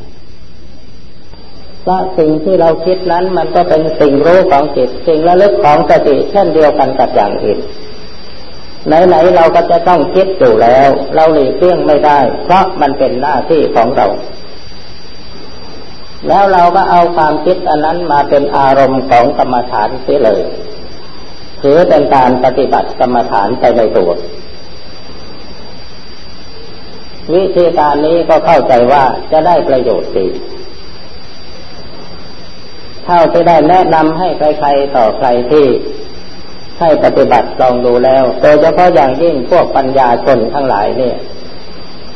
เพราะสิ่งที่เราคิดนั้นมันก็เป็นสิ่งรู้ของจิต สิ่งระลึกของสติเช่นเดียวกันกับอย่างอื่นไหนๆเราก็จะต้องคิดอยู่แล้ว เราหลีกเลี่ยงไม่ได้ เพราะมันเป็นหน้าที่ของเรา แล้วเราก็เอาความคิดอันนั้นมาเป็นอารมณ์ของกรรมฐานเสียเลยถือเป็นการปฏิบัติกรรมฐานไปในตัว วิธีการนี้ก็เข้าใจว่าจะได้ประโยชน์ดีเท่าที่ได้แนะนำให้ใครๆต่อใครที่ให้ปฏิบัติลองดูแล้วโดยเฉพาะอย่างยิ่งพวกปัญญาชนทั้งหลายเนี่ย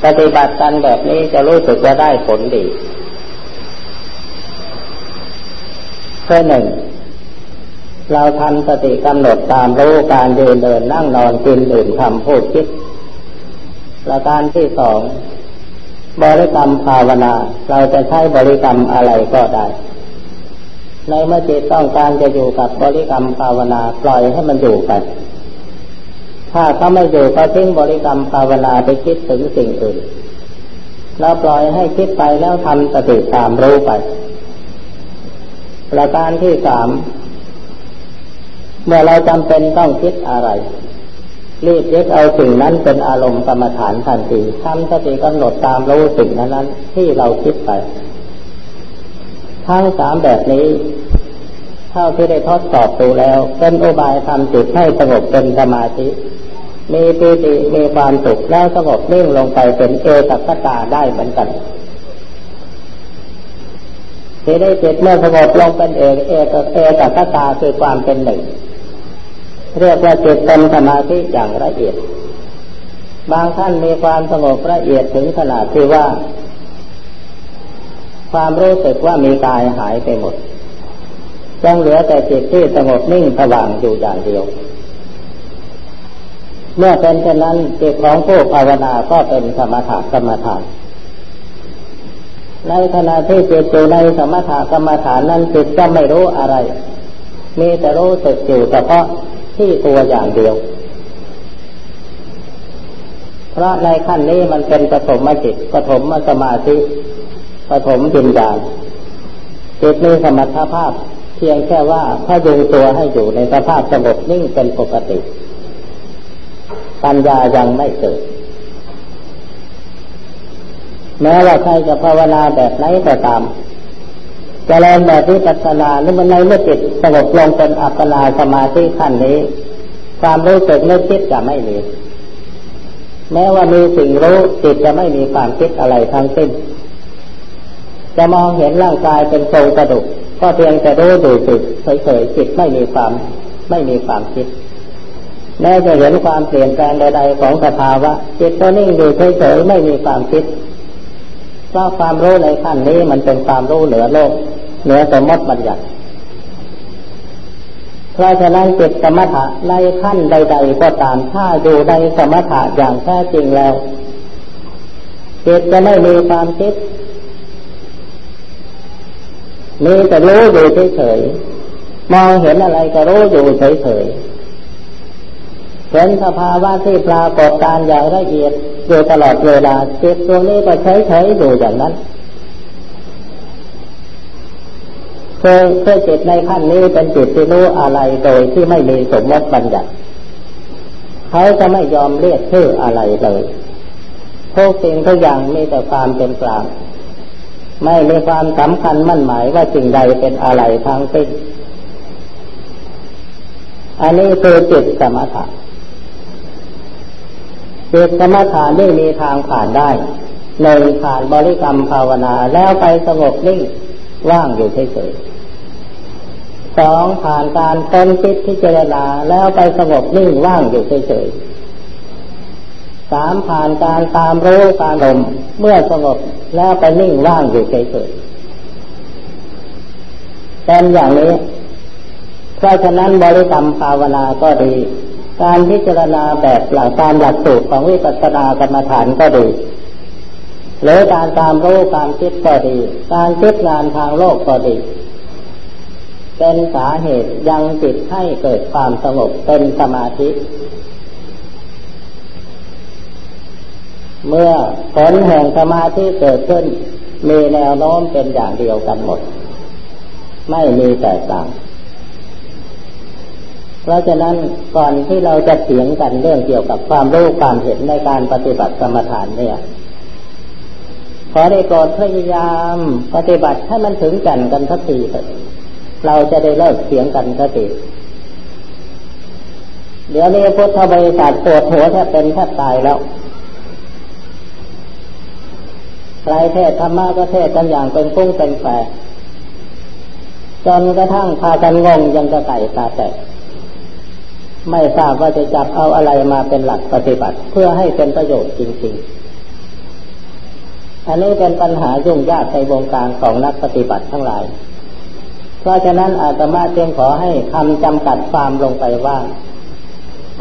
ปฏิบัติกันแบบนี้จะรู้สึกว่าได้ผลดี เพื่อหนึ่งเราทำสติกำหนดตามรู้การเดินเดินนั่งนอนกินดื่มทำพูดคิดประการที่สองบริกรรมภาวนา เราจะใช้บริกรรมอะไรก็ได้ ในเมื่อจิตต้องการจะอยู่กับบริกรรมภาวนาปล่อยให้มันอยู่ไปถ้าเขาไม่อยู่ก็ทิ้งบริกรรมภาวนาไปคิดถึงสิ่งอื่น เราปล่อยให้คิดไปแล้วทำสติตามรู้ไป ประการที่สาม เมื่อเราจำเป็นต้องคิดอะไร รีบยึดเอาสิ่งนั้นเป็นอารมณ์กรรมฐานทันทีทำสติกำหนดตามรู้สิ่งนั้นนั้นที่เราคิดไป ทั้งสามแบบนี้เท่าที่ได้ทดสอบดูแล้ว เป็นอุบายทำจิตให้สงบเป็นสมาธิ มีปีติมีความสุขแล้วสงบนิ่งลงไปเป็นเอตัคตาได้เหมือนกัน ที่ได้จิตเมื่อสงบลงเป็นเอกเอกเอกตัคตาคือความเป็นหนึ่ง เรียกว่าจิตเป็นสมาธิอย่างละเอียด บางท่านมีความสงบละเอียดถึงขนาดที่ว่า ความรู้สึกว่ามีกายหายไปหมดยังเหลือแต่จิตที่สงบนิ่งสว่างอยู่อย่างเดียว เมื่อเป็นเช่นนั้นจิตของผู้ภาวนาก็เป็นสมถะกรรมฐาน ในขณะที่จิตอยู่ในสมถะกรรมฐานนั้นจิตก็ไม่รู้อะไร มีแต่รู้สึกอยู่เฉพาะที่ตัวอย่างเดียว เพราะในขั้นนี้มันเป็นปฐมจิตปฐมสมาธิปฐมวิญญาณจิตมีสมรรถภาพ เพียงแค่ว่าพยุงตัวให้อยู่ในสภาพสงบนิ่งเป็นปกติ ปัญญายังไม่เกิด แม้ว่าใครจะภาวนาแบบไหนก็ตามจะเริญแบบวิปัสสนาหรือมันในเมื่อจิตสงบลงเป็นอัปปนาสมาธิขั้นนี้ ความรู้สึกนึกคิดจะไม่มี แม้ว่ามีสิ่งรู้จิตจะไม่มีความคิดอะไรทั้งสิ้น จะมองเห็นร่างกายเป็นโครงกระดูกก็เพียงแต่รู้ดูจิตเฉยๆจิตไม่มีความไม่มีความคิดแม้จะเห็นความเปลี่ยนแปลงใดๆของสภาวะจิตก็นิ่งอยู่เฉยๆไม่มีความคิด เพราะความรู้ในขั้นนี้มันเป็นความรู้เหนือโลก เหนือสมมติบัญญัติเพราะฉะนั้นจิตสมถะในขั้นใด ๆ ก็ตามถ้าอยู่ในสมถะอย่างแท้จริงแล้วจิตจะไม่มีความคิดมีแต่รู้อยู่เฉยๆมองเห็นอะไรก็รู้อยู่เฉยๆเห็นสภาวะที่ปรากฏการอย่างละเอียด อยู่ตลอดเวลาจิตตัวนี้ก็ใช้ใช้อยู่อย่างนั้นเพื่อเพื่อจิตในขั้นนี้เป็นจิตที่รู้อะไรโดยที่ไม่มีสมมติบัญญัติเขาจะไม่ยอมเรียกชื่ออะไรเลยทุกสิ่งทุกอย่างมีแต่ความเป็นกลาง ไม่มีความสำคัญมั่นหมายว่าสิ่งใดเป็นอะไรทางสิ้นอันนี้คือจิตสมถะ จิตสมถะนี่มีทางผ่านได้หนึ่งผ่านบริกรรมภาวนาแล้วไปสงบนิ่งว่างอยู่เฉยๆสองผ่านการต้นคิดพิจารณาแล้วไปสงบนิ่งว่างอยู่เฉยๆสามผ่านการตามรู้การลมเมื่อสงบแล้วไปนิ่งว่างอยู่เฉยๆเป็นอย่างนี้เพราะฉะนั้นบริกรรมภาวนาก็ดี การพิจารณาแบบหลักตามหลักสูตรของวิปัสสนากรรมฐานก็ดี หรือการตามรู้การคิดก็ดี การคิดงานทางโลกก็ดี เป็นสาเหตุยังจิตให้เกิดความสงบเป็นสมาธิ เมื่อผลแห่งสมาธิเกิดขึ้น มีแนวโน้มเป็นอย่างเดียวกันหมด ไม่มีแตกต่าง เพราะฉะนั้นก่อนที่เราจะเถียงกันเรื่องเกี่ยวกับความรู้ความเห็นในการปฏิบัติกรรมฐานเนี่ยขอได้โปรดพยายามปฏิบัติให้มันถึงกันกันทันทีเถิดเราจะได้เลิกเสียงกันทันทีเดี๋ยวนี้พุทธบริษัทปวดหัวแทบเป็นแทบตายแล้วใครเทศธรรมะก็เทศกันอย่างเป็นฟุ้งเป็นแฝจนกระทั่งพากันงงยังกระไก่ตาแตก ไม่ทราบว่าจะจับเอาอะไรมาเป็นหลักปฏิบัติ เพื่อให้เป็นประโยชน์จริง ๆ อันนี้เป็นปัญหายุ่งยากในวงการของนักปฏิบัติทั้งหลาย เพราะฉะนั้นอาตมาจึงขอให้คำจำกัดความลงไปว่า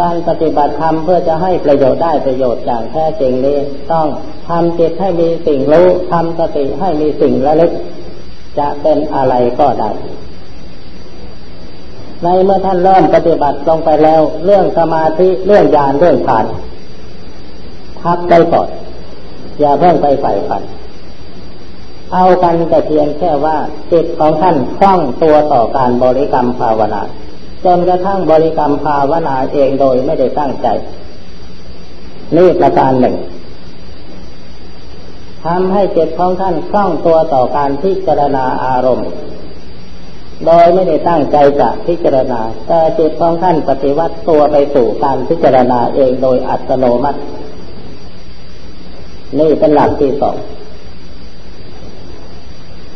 การปฏิบัติธรรมเพื่อจะให้ประโยชน์ได้ประโยชน์อย่างแท้จริงนี้ต้องทำจิตให้มีสิ่งรู้ทำสติให้มีสิ่งระลึก จะเป็นอะไรก็ได้ ในเมื่อท่านเริ่มปฏิบัติลงไปแล้ว เรื่องสมาธิเรื่องญาณเรื่องฌานพักไปก่อนอย่าเพิ่งไปใฝ่ฝัน เอากันแต่เพียงแค่ว่าจิตของท่านคล่องตัวต่อการบริกรรมภาวนาจนกระทั่งบริกรรมภาวนาเองโดยไม่ได้ตั้งใจ นี่ประการหนึ่งทำให้จิตของท่านคล่องตัวต่อการพิจารณาอารมณ์ โดยไม่ได้ตั้งใจจะพิจารณาแต่จิตของท่านปฏิวัติตัวไปสู่การพิจารณาเองโดยอัตโนมัติ นี่เป็นหลักที่สอง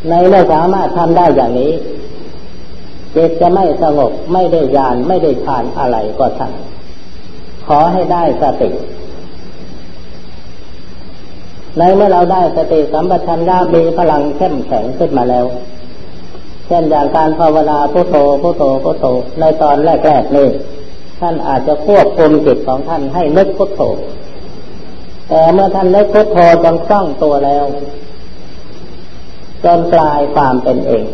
ในเมื่อสามารถทำได้อย่างนี้จิตจะไม่สงบไม่ได้ยานไม่ได้ทานอะไรก็ช่างขอให้ได้สติ ในเมื่อเราได้สติสัมปชัญญะมีพลังเข้มแข็งขึ้นมาแล้ว เช่นอย่างการภาวนาพุทโธพุทโธพุทโธในตอนแรกๆนี่ท่านอาจจะควบคุมจิตของท่านให้นึกพุทโธ แต่เมื่อท่านนึกพุทโธจนคล่องตัวแล้วจนกลายความเป็นเอง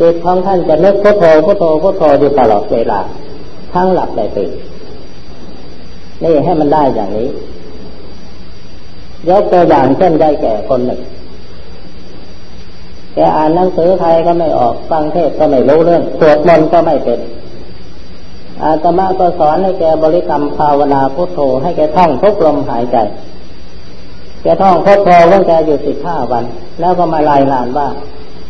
จิตของท่านจะนึกพุทโธพุทโธพุทโธอยู่ตลอดเวลาทั้งหลับและตื่นนี่ให้มันได้อย่างนี้ยกตัวอย่างเช่นได้แก่คนหนึ่ง แกอ่านหนังสือไทยก็ไม่ออก ฟังเทศก็ไม่รู้เรื่องสวดมนต์ก็ไม่เป็น อาตมาก็สอนให้แกบริกรรมภาวนาพุทโธให้แกท่องทุกลมหายใจ แกท่องพุทโธว่าแกอยู่สิบห้าวัน แล้วก็มารายงานว่า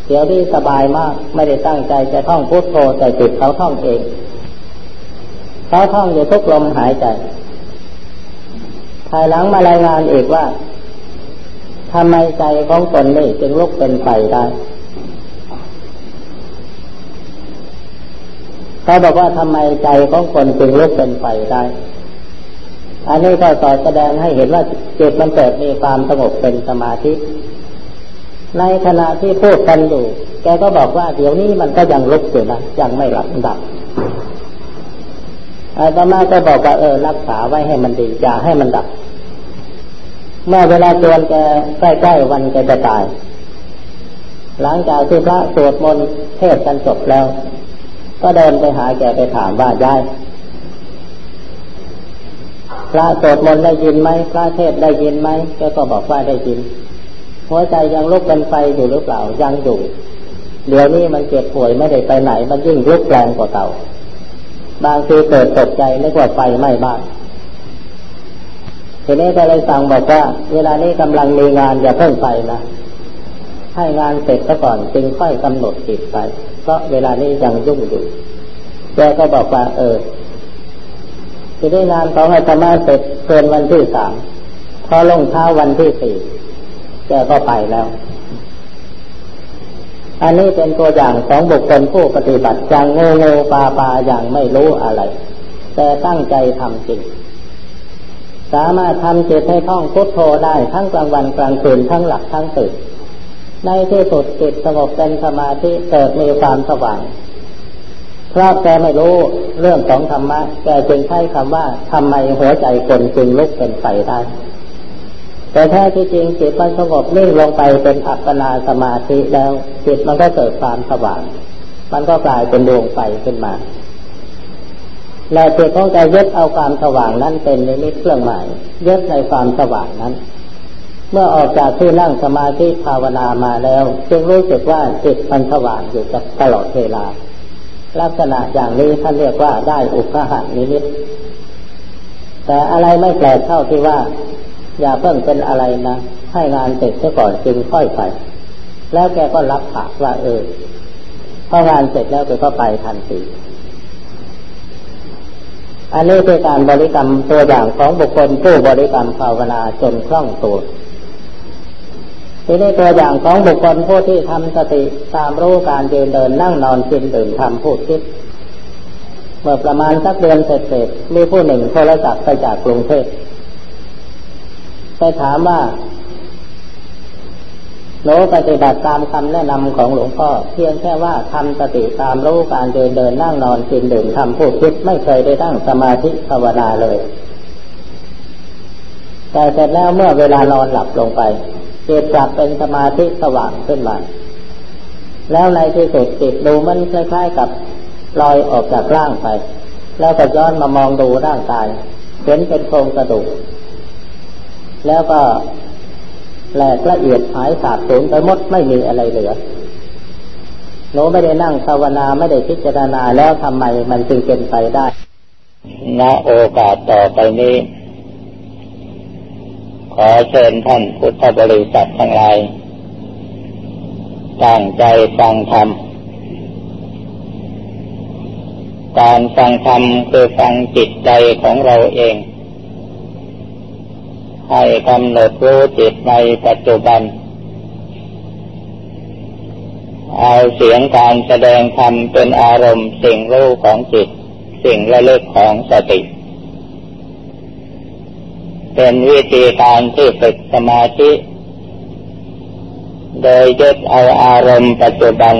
เดี๋ยวนี้สบายมาก ไม่ได้ตั้งใจจะท่องพุทโธแต่จิตเขาท่องเอง เขาท่องอยู่ทุกลมหายใจภายหลังมารายงานอีกว่า ทำไมใจของตนนี่จึงลุกเป็นไฟได้เขาบอกว่าทำไมใจของคนจึงลุกเป็นไฟได้ อันนี้ก็สอนแสดงให้เห็นว่าจิตมันเกิดมีความสงบเป็นสมาธิ ในขณะที่พูดกันอยู่ แกก็บอกว่าเดี๋ยวนี้มันก็ยังลุกอยู่นะยังไม่หลับดับอาตมาก็บอกว่าเออรักษาไว้ให้มันดีอย่าให้มันดับ เมื่อเวลาจวนแกใกล้ๆวันแกจะตาย หลังจากที่พระสวดมนต์เทศกันจบแล้ว ก็เดินไปหาแกไปถามว่ายายพระสวดมนต์ได้ยินไหมพระเทศได้ยินไหมแกก็บอกว่าได้ยิน หัวใจยังลุกเป็นไฟอยู่หรือเปล่ายังอยู่เดี๋ยวนี้มันเจ็บป่วยไม่ได้ไปไหน มันยิ่งลุกแรงกว่าเก่า บางทีเกิดตกใจนึกว่าไฟไหม้บ้าน ทีนี้ก็เลยสั่งบอกว่า เวลานี้กำลังมีงานอย่าเพิ่งไปนะให้งานเสร็จซะก่อนจึงค่อยกำหนดจิตไป เพราะเวลานี้ยังยุ่งอยู่แกก็บอกว่า เออจะได้งานของอาตมาเสร็จเกินวันที่สามพอลงเช้าวันที่สี่แกก็ไปแล้ว อันนี้เป็นตัวอย่างของบุคคลผู้ปฏิบัติอย่างโง่โง่ปาปาอย่างไม่รู้อะไร แต่ตั้งใจทำจริง สามารถทำจิตให้ท่องพุทโธได้ทั้งกลางวันกลางคืนทั้งหลับทั้งตื่นในที่สุดจิตสงบเป็นสมาธิเกิดมีความสว่างเพราะแกไม่รู้เรื่องของธรรมะแกจึงใช้คำว่าทำไมหัวใจคนจึงลุกเป็นไฟได้แต่แท้ที่จริงจิตมันสงบนิ่งลงไปเป็นอัปปนาสมาธิแล้วจิตมันก็เกิดความสว่าง มันก็กลายเป็นดวงไฟขึ้นมา และจิตของแกยึดเอาความสว่างนั้นเป็นนิมิตเครื่องหมายยึดในความสว่างนั้น เมื่อออกจากที่นั่งสมาธิภาวนามาแล้ว จึงรู้สึกว่าจิตมันสว่างอยู่ตลอดเวลา ลักษณะอย่างนี้ท่านเรียกว่าได้อุคหานิมิตแต่อะไรไม่แปลกเท่าที่ว่า อย่าเพิ่งเป็นอะไรนะให้งานเสร็จซะก่อนจึงค่อยไป แล้วแกก็รับปากว่าเออพองานเสร็จแล้วแกก็ไปทันที อันนี้เป็นการบริกรรมตัวอย่างของบุคคลผู้บริกรรมภาวนาจนคล่องตัวทีนี้ตัวอย่างของบุคคลผู้ที่ทำสติตามรู้การยืนเดินนั่งนอนกินดื่มทำพูดคิดเมื่อประมาณสักเดือนเสร็จมีผู้หนึ่งโทรศัพท์ไปจากกรุงเทพไปถามว่า หนูปฏิบัติตามคำแนะนำของหลวงพ่อ เพียงแค่ว่าทำสติตามรู้การเดินเดินนั่งนอนกินดื่มทำพูดคิดไม่เคยได้ตั้งสมาธิภาวนาเลย แต่เสร็จแล้วเมื่อเวลานอนหลับลงไปจิตกลับเป็นสมาธิสว่างขึ้นมา แล้วในที่สุดจิตดูมันคล้ายๆกับลอยออกจากร่างไป แล้วก็ย้อนมามองดูร่างกาย เห็นเป็นโครงกระดูก แล้วก็ แหลกละเอียดหายสาบสูญไปหมดไม่มีอะไรเหลือหนูไม่ได้นั่งภาวนาไม่ได้พิจารณาแล้วทำไมมันจึงเป็นไปได้
ณโอกาสต่อไปนี้ ขอเชิญท่านพุทธบริษัททั้งหลายตั้งใจฟังธรรม การฟังธรรมคือฟังจิตใจของเราเอง ให้กำหนดรู้จิตในปัจจุบัน เอาเสียงการแสดงธรรมเป็นอารมณ์สิ่งรู้ของจิต สิ่งระลึกของสติ เป็นวิธีการที่ฝึกสมาธิ โดยยึดเอาอารมณ์ปัจจุบัน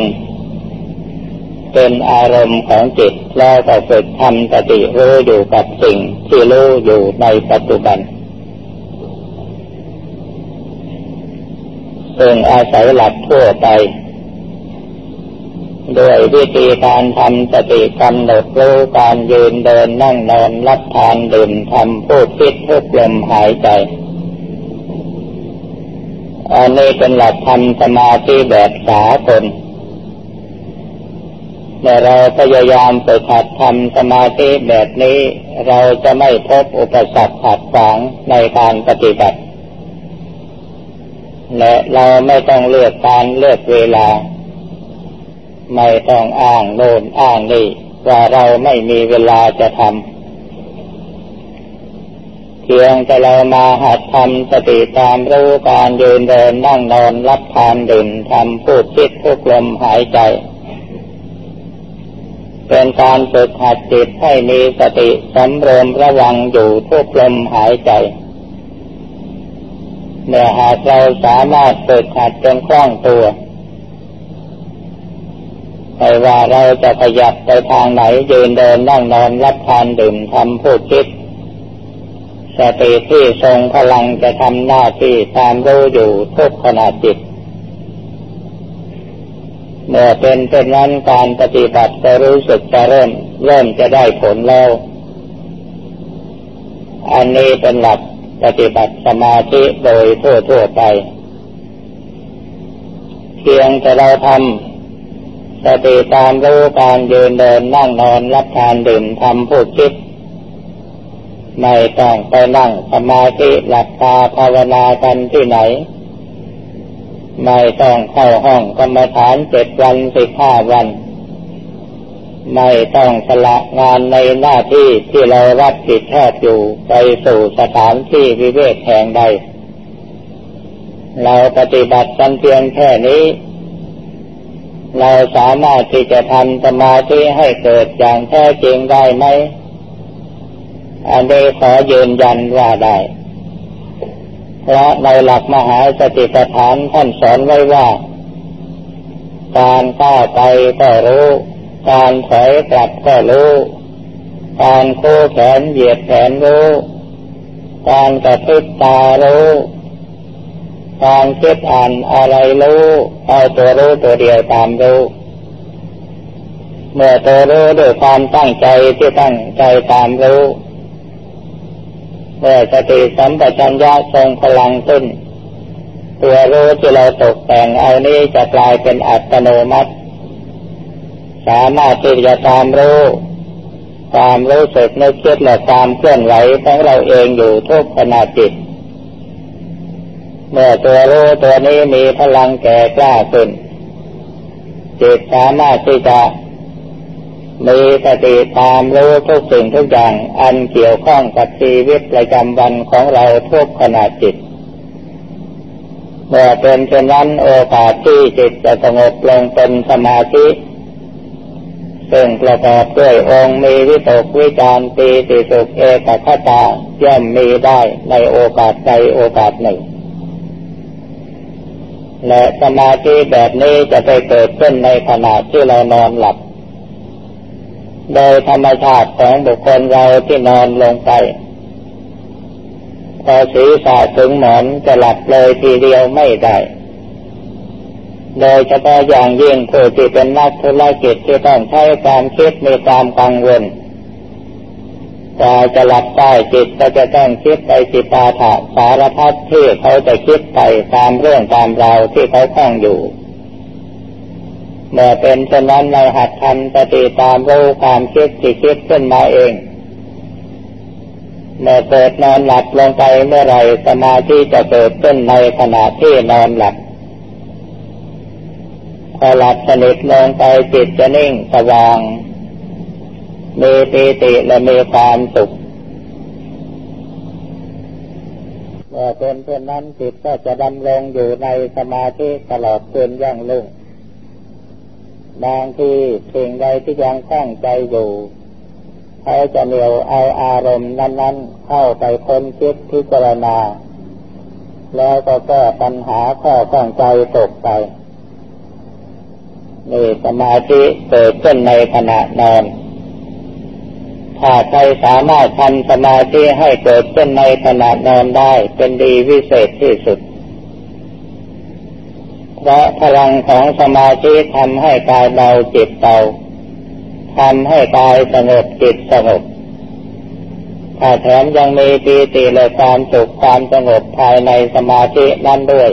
เป็นอารมณ์ของจิตแล้วก็ฝึกทำสติรู้อยู่กับสิ่งที่รู้อยู่ในปัจจุบัน ซึ่งอาศัยหลักทั่วไปด้วยวิธีการทำสติกำหนดรู้การยืนเดินนั่งนอนรับทานดื่มทำพูดคิดทุกลมหายใจ อันนี้เป็นหลักธรรมสมาธิแบบสากลเมื่อเราพยายามไปขัดทำสมาธิแบบนี้ เราจะไม่พบอุปสรรคขัดขวางในการปฏิบัติ และเราไม่ต้องเลือกการเลือกเวลา ไม่ต้องอ้างโน่นอ้างนี่ว่าเราไม่มีเวลาจะทำเพียงแต่เรามาหัดทำสติตามรู้การยืนเดินนั่งนอนรับทานดื่มทำพูดคิดทุกลมหายใจ เป็นการฝึกหัดจิตให้มีสติสำรวมระวังอยู่ทุกลมหายใจ เมื่อหากเราสามารถฝึกหัดจนคล่องตัวไม่ว่าเราจะขยับไปทางไหนยืนเดินนั่งนอนรับทานดื่มทำพูดคิดสติที่ทรงพลังจะทำหน้าที่ตามรู้อยู่ทุกขณะจิต เมื่อเป็นเช่นนั้นการปฏิบัติจะรู้สึกจะเริ่มเริ่มจะได้ผลแล้ว อันนี้เป็นหลัก ปฏิบัติสมาธิโดยทั่วๆไป เพียงแต่เราทำสติตามรู้การยืนเดินนั่งนอนรับทานดื่มทำพูดคิดไม่ต้องไปนั่งสมาธิหลับตาภาวนากันที่ไหน ไม่ต้องเข้าห้องกรรมฐานเจ็ดวันสิบห้าวัน ไม่ต้องสละงานในหน้าที่ที่เรารับผิดชอบอยู่ไปสู่สถานที่วิเวกแห่งใด เราปฏิบัติกันเพียงแค่นี้ เราสามารถที่จะทำสมาธิให้เกิดอย่างแท้จริงได้ไหม อันนี้ขอยืนยันว่าได้พราะในหลักมหาสติปัฏฐานท่านสอนไว้ว่า การก้าวไปก็รู้ การถอยกลับก็รู้ การโค้แขนเหยียดแขนรู้ การกระพริบตารู้ การคิดอ่านอะไรรู้เอาตัวรู้ตัวเดียวตามรู้เมื่อตัวรู้ด้วยความตั้งใจที่ตั้งใจตามรู้เมื่อสติสัมปชัญญะทรงพลังขึ้น ตัวรู้ที่เราตกแต่งเอานี้จะกลายเป็นอัตโนมัติ สามารถที่จะตามรู้ความรู้สึกในคิดและความเคลื่อนไหวของเราเองอยู่ทุกขณะจิต เมื่อตัวรู้ตัวนี้มีพลังแก่กล้าขึ้นจิตสามารถที่จะมีสติตามรู้ทุกสิ่งทุกอย่างอันเกี่ยวข้องกับชีวิตประจำวันของเราทุกขณะจิต เมื่อเป็นเช่นนั้นโอกาสที่จิตจะสงบลงเป็นสมาธิ ซึ่งประกอบด้วยองค์มีวิตกวิจารปีติสุขเอกคตาย่อมมีได้ในโอกาสใดโอกาสหนึ่ง และสมาธิแบบนี้จะไปเกิดขึ้นในขณะที่เรานอนหลับ โดยธรรมชาติของบุคคลเราที่นอนลงไปพอศีรษะถึงหมอนจะหลับเลยทีเดียวไม่ได้ โดยเฉพาะอย่างยิ่งผู้ที่เป็นนักธุรกิจที่ต้องใช้การคิดมีความกังวลกาจะหลับได้จิตก็จะต้องคิดไปจิตาถาสารพัดที่เขาจะคิดไปตามเรื่องตามราวที่เขาคล้องอยู่ เมื่อเป็นเช่นนั้นเราหัดทำสติตามรู้ความคิดที่คิดขึ้นมาเอง เมื่อเกิดนอนหลับลงไปเมื่อไรสมาธิจะเกิดขึ้นในขณะที่นอนหลับ พอหลับสนิทลงไปจิตจะนิ่งสว่างมีปีติและมีความสุขเมื่อเป็นเช่นนั้นจิตก็จะดำรงอยู่ในสมาธิตลอดคืนย่างลุ่งบางทีสิ่งใดที่ยังข้องใจอยู่เขาจะเหนียวเอาอารมณ์นั้น ๆ เข้าไปค้นคิดพิจารณา แล้วก็แก้ปัญหาข้อข้องใจตกไป นี่สมาธิเกิดขึ้นในขณะนอน ถ้าใครสามารถทำสมาธิให้เกิดขึ้นในขณะนอนได้เป็นดีวิเศษที่สุด เพราะพลังของสมาธิทำให้กายเบาจิตเบาทำให้กายสงบจิตสงบถ้าแถมยังมีปีติและความสุขความสงบภายในสมาธินั้นด้วย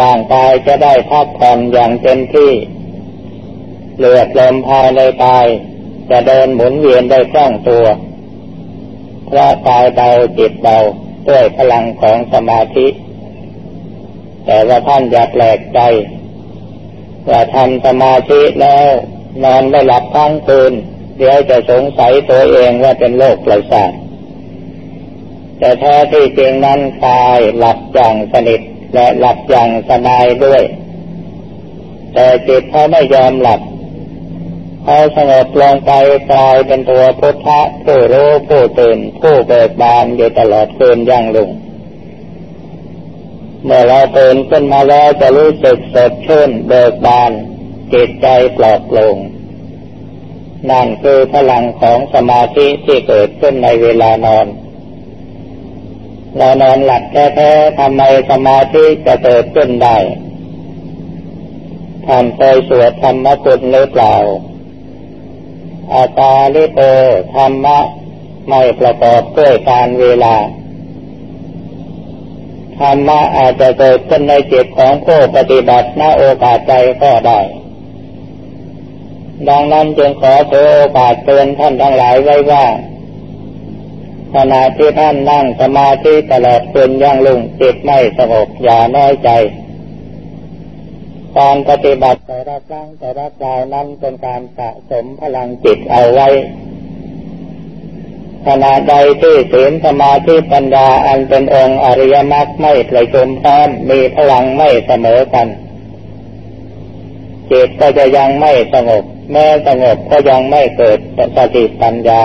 ร่างกายจะได้พักผ่อนอย่างเต็มที่เลือดลมภายในกาย จะเดินหมุนเวียนได้คล่องตัวเพราะกายเบาจิตเบาด้วยพลังของสมาธิ แต่ว่าท่านอย่าแปลกใจว่าทำสมาธิแล้วนอนไม่หลับทั้งคืน เดี๋ยวจะสงสัยตัวเองว่าเป็นโรคประสาทแต่แท้ที่จริงนั้นกายหลับอย่างสนิท และหลับอย่างสบายด้วย แต่จิตเขาไม่ยอมหลับเขาสงบลงไปกลายเป็นตัวพุทธะผู้รู้ผู้ตื่นผู้เบิกบานอยู่ตลอดคืนย่างลุงเมื่อเราตื่นขึ้นมาแล้วจะรู้สึกสดชื่นเบิกบานจิตใจปลอดโปร่งนั่นคือพลังของสมาธิที่เกิดขึ้นในเวลานอน เรานอนหลับแท้ๆทำไมสมาธิจะเกิดขึ้นได้ท่านเคยสวดธรรมคุณหรือเปล่า อาตาลิโตธรรมะไม่ประกอบด้วยการเวลา ธรรมะอาจจะเกิดขึ้นในจิตของผู้ปฏิบัติณโอกาสใจก็ได้ดังนั้นจึงขอถือโอกาสเตือนท่านทั้งหลายไว้ว่า ขณะที่ท่านนั่งสมาธิตลอดคืนย่างลุงจิตไม่สงบอย่าน้อยใจการปฏิบัติแต่ละครั้งแต่ละคราวนั้นเป็นการสะสมพลังจิตเอาไว้ขณะใดที่ศีลสมาธิปัญญาอันเป็นองค์อริยมรรคไม่ประชุมพร้อมมีพลังไม่เสมอกันจิตก็จะยังไม่สงบแม้สงบก็ยังไม่เกิดสติปัญญา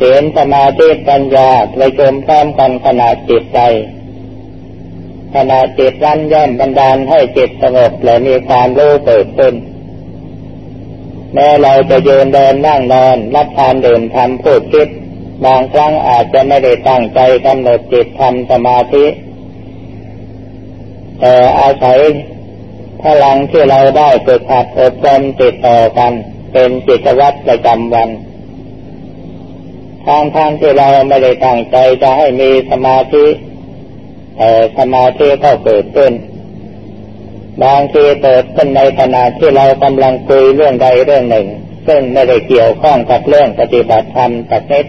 ศีลสมาธิปัญญาประชุมพร้อมกันขณะจิตใจขณะจิตรั้นย่อมบันดาลให้จิตสงบและมีความรู้เกิดขึ้นแม้เราจะยืนเดินนั่งนอน รับทานดื่มทำพูดคิด บางครั้งอาจจะไม่ได้ตั้งใจกำหนดจิตทำสมาธิ แต่อาศัยพลังที่เราได้เกิดขัดอบรมติดต่อกัน เป็นจิตวัตรประจำวัน ทางทางที่เราไม่ได้ตั้งใจจะให้มีสมาธิแต่สมาธิก็เกิดขึ้น บางทีเกิดขึ้นในขณะที่เรากำลังคุยเรื่องใดเรื่องหนึ่ง ซึ่งไม่ได้เกี่ยวข้องกับเรื่องปฏิบัติธรรมสักนิด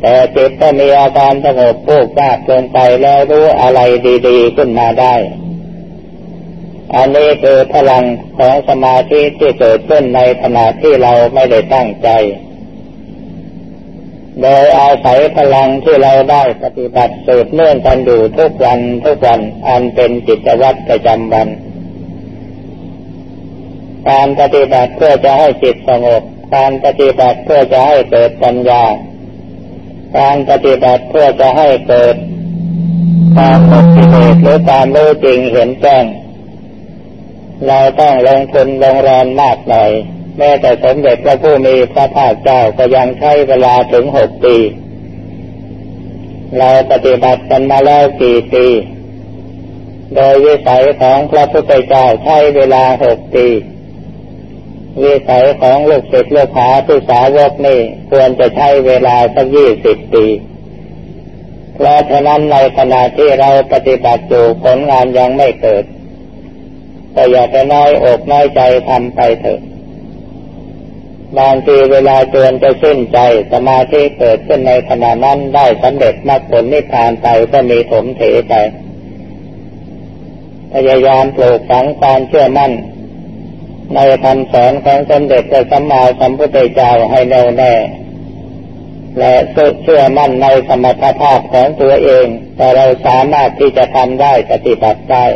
แต่จิตก็มีอาการสงบผูกราบลงไปแล้วรู้อะไรดีๆขึ้นมาได้ อันนี้คือพลังของสมาธิที่เกิดขึ้นในขณะที่เราไม่ได้ตั้งใจ โดยอาศัยพลังที่เราได้ปฏิบัติสืบเนื่องกันอยู่ทุกวันทุกวันอันเป็นจิตวัตรประจำวัน การปฏิบัติเพื่อจะให้จิตสงบ การปฏิบัติเพื่อจะให้เกิดปัญญา การปฏิบัติเพื่อจะให้เกิดความปฏิเสธหรือความรู้จริงเห็นแจ้งเราต้องลงทุนลงแรงมากหน่อย แม้แต่สมเด็จพระผู้มีพระภาคเจ้าก็ยังใช้เวลาถึงหกปี เราปฏิบัติกันมาแล้วกี่ปี โดยวิสัยของพระพุทธเจ้าใช้เวลาหกปีวิสัยของลูกศิษย์ลูกหาผู้สาวกนี่ควรจะใช้เวลาสักยี่สิบปี เพราะฉะนั้นในขณะที่เราปฏิบัติอยู่ผลงานยังไม่เกิดก็อย่าไปน้อยอกน้อยใจทำไปเถอะ บางทีเวลาจวนจะสิ้นใจสมาธิเกิดขึ้นในขณะนั้นได้สำเร็จมรรคผลนิพพานไปก็มีถมเถไปพยายามปลูกฝังความเชื่อมั่น ในคำสอนของสมเด็จพระสัมมาสัมพุทธเจ้าให้แน่วแน่ และเชื่อมั่นในสมรรถภาพของตัวเอง แต่เราสามารถที่จะทำได้ปฏิบัติได้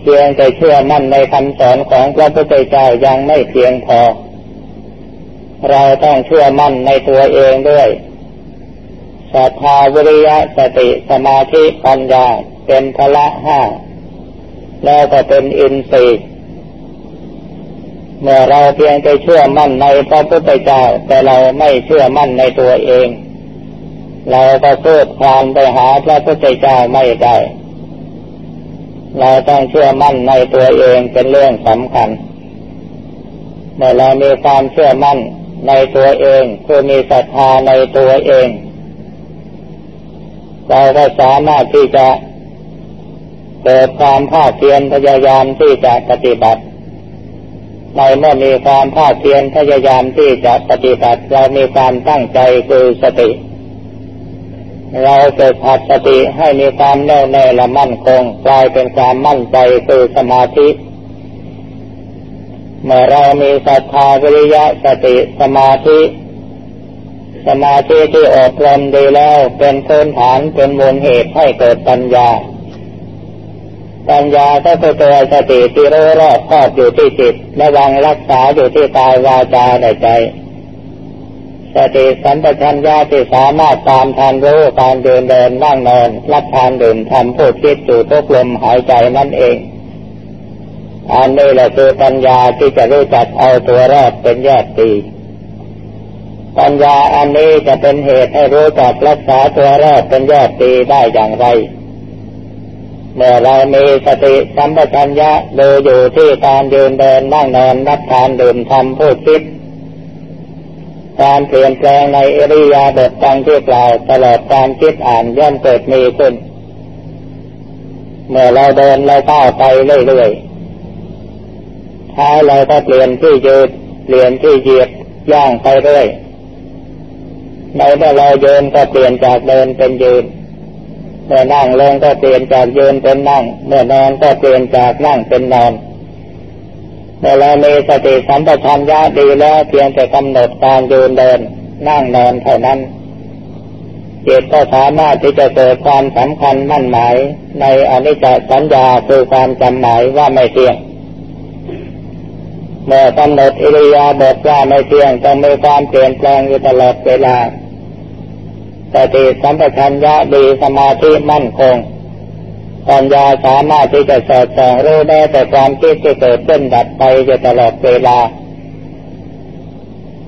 เพียงแต่เชื่อมั่นในคำสอนของพระพุทธเจ้ายังไม่เพียงพอ เราต้องเชื่อมั่นในตัวเองด้วยศรัทธาวิริยะสติสมาธิปัญญาเป็นพละห้าแล้วก็เป็นอินทรีย์เมื่อเราเพียงแต่เชื่อมั่นในพระพุทธเจ้าแต่เราไม่เชื่อมั่นในตัวเอง เราก็พูดความไปหาพระพุทธเจ้าไม่ได้ เราต้องเชื่อมั่นในตัวเองเป็นเรื่องสำคัญเมื่อเรามีความเชื่อมั่นในตัวเองคือมีศรัทธาในตัวเอง เราก็สามารถที่จะเกิดความภาคเพียรพยายามที่จะปฏิบัติในเมื่อมีความภาคเพียรพยายามที่จะปฏิบัติ เรามีความตั้งใจคือสติ เราจะขัดสติให้มีความแน่วแน่และมั่นคงกลายเป็นความมั่นใจคือสมาธิ เมื่อเรามีศรัทธาวิริยะสติสมาธิ สมาธิที่อบรมดีแล้วเป็นพื้นฐานเป็นมูลเหตุให้เกิดปัญญา ปัญญาก็คือตัวสติที่รู้รอบครอบอยู่ที่จิตระวังรักษาอยู่ที่กายวาจาในใจ สติสัมปชัญญะที่สามารถตามทันรู้การเดินเดินนั่งนอนรับทานดื่มทำพูดคิดจู่ทุกลมหายใจนั่นเองอันนี้แหละคือปัญญาที่จะรู้จักเอาตัวรอดเป็นแยกตีปัญญาอันนี้จะเป็นเหตุให้รู้จักรักษาตัวรอดเป็นแยกตีได้อย่างไร เมื่อเรามีสติสัมปชัญญะดูอยู่ที่การเดินเดินนั่งนอนรับทานดื่มทำพูดคิด การเปลี่ยนแปลงในอริยาบทตังที่กล่าวตลอดการคิดอ่านย่อมเกิดมีขึ้น เมื่อเราเดินเราก้าวไปเรื่อยๆท้ายเราก็เปลี่ยนที่ยืนเปลี่ยนที่เหยียบย่างไปเรื่อยในเมื่อเราเดินก็เปลี่ยนจากเดินเป็นยืนเมื่อนั่งลงก็เปลี่ยนจากยืนเป็นนั่ง เมื่อนอนก็เปลี่ยนจากนั่งเป็นนอน เมื่อเรามีสติสัมปชัญญะดีแล้วเพียงแต่กำหนดการยืนเดิน นั่งนอนเท่านั้นจิตก็สามารถที่จะเกิดความสำคัญมั่นหมาย ในอนิจจสัญญาคือความจำหมายว่าไม่เที่ยงเมื่อกำหนดอิริยาบถว่าไม่เที่ยงต้องมีความเปลี่ยนแปลงอยู่ตลอดเวลาสติสัมปชัญญะดีสมาธิมั่นคง ปัญญาสามารถที่จะสอดส่องรู้ได้แต่ความคิดที่เกิดขึ้นดับไปอยู่ตลอดเวลา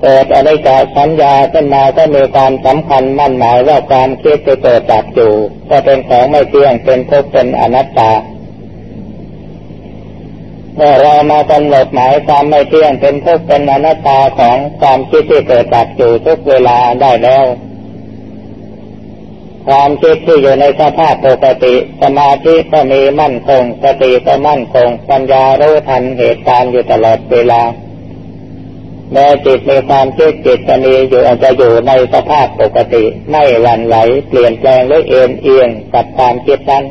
เกิดอะไรจกสัญญาขึ้นมาก็มีความสำคัญมั่นหมายว่าความคิดจะเกิดจากอยู่ก็เป็นของไม่เที่ยงเป็นทุกข์เป็นอนัตตาเมื่อเรามากำหนดหมายความไม่เที่ยงเป็นทุกข์เป็นอนัตตาของความคิดที่เกิดจากอยู่ทุกเวลาได้แล้ว ความคิดที่อยู่ในสภาพปกติ สมาธิก็มีมั่นคงสติก็มั่นคง ปัญญารู้ทันเหตุการณ์อยู่ตลอดเวลาแม้จิตมีความคิดจิตจะมีอยู่อาจจะอยู่ในสภาพปกติ ไม่หวั่นไหวเปลี่ยนแปลงหรือเอ็นเอียงกับความคิดนั้น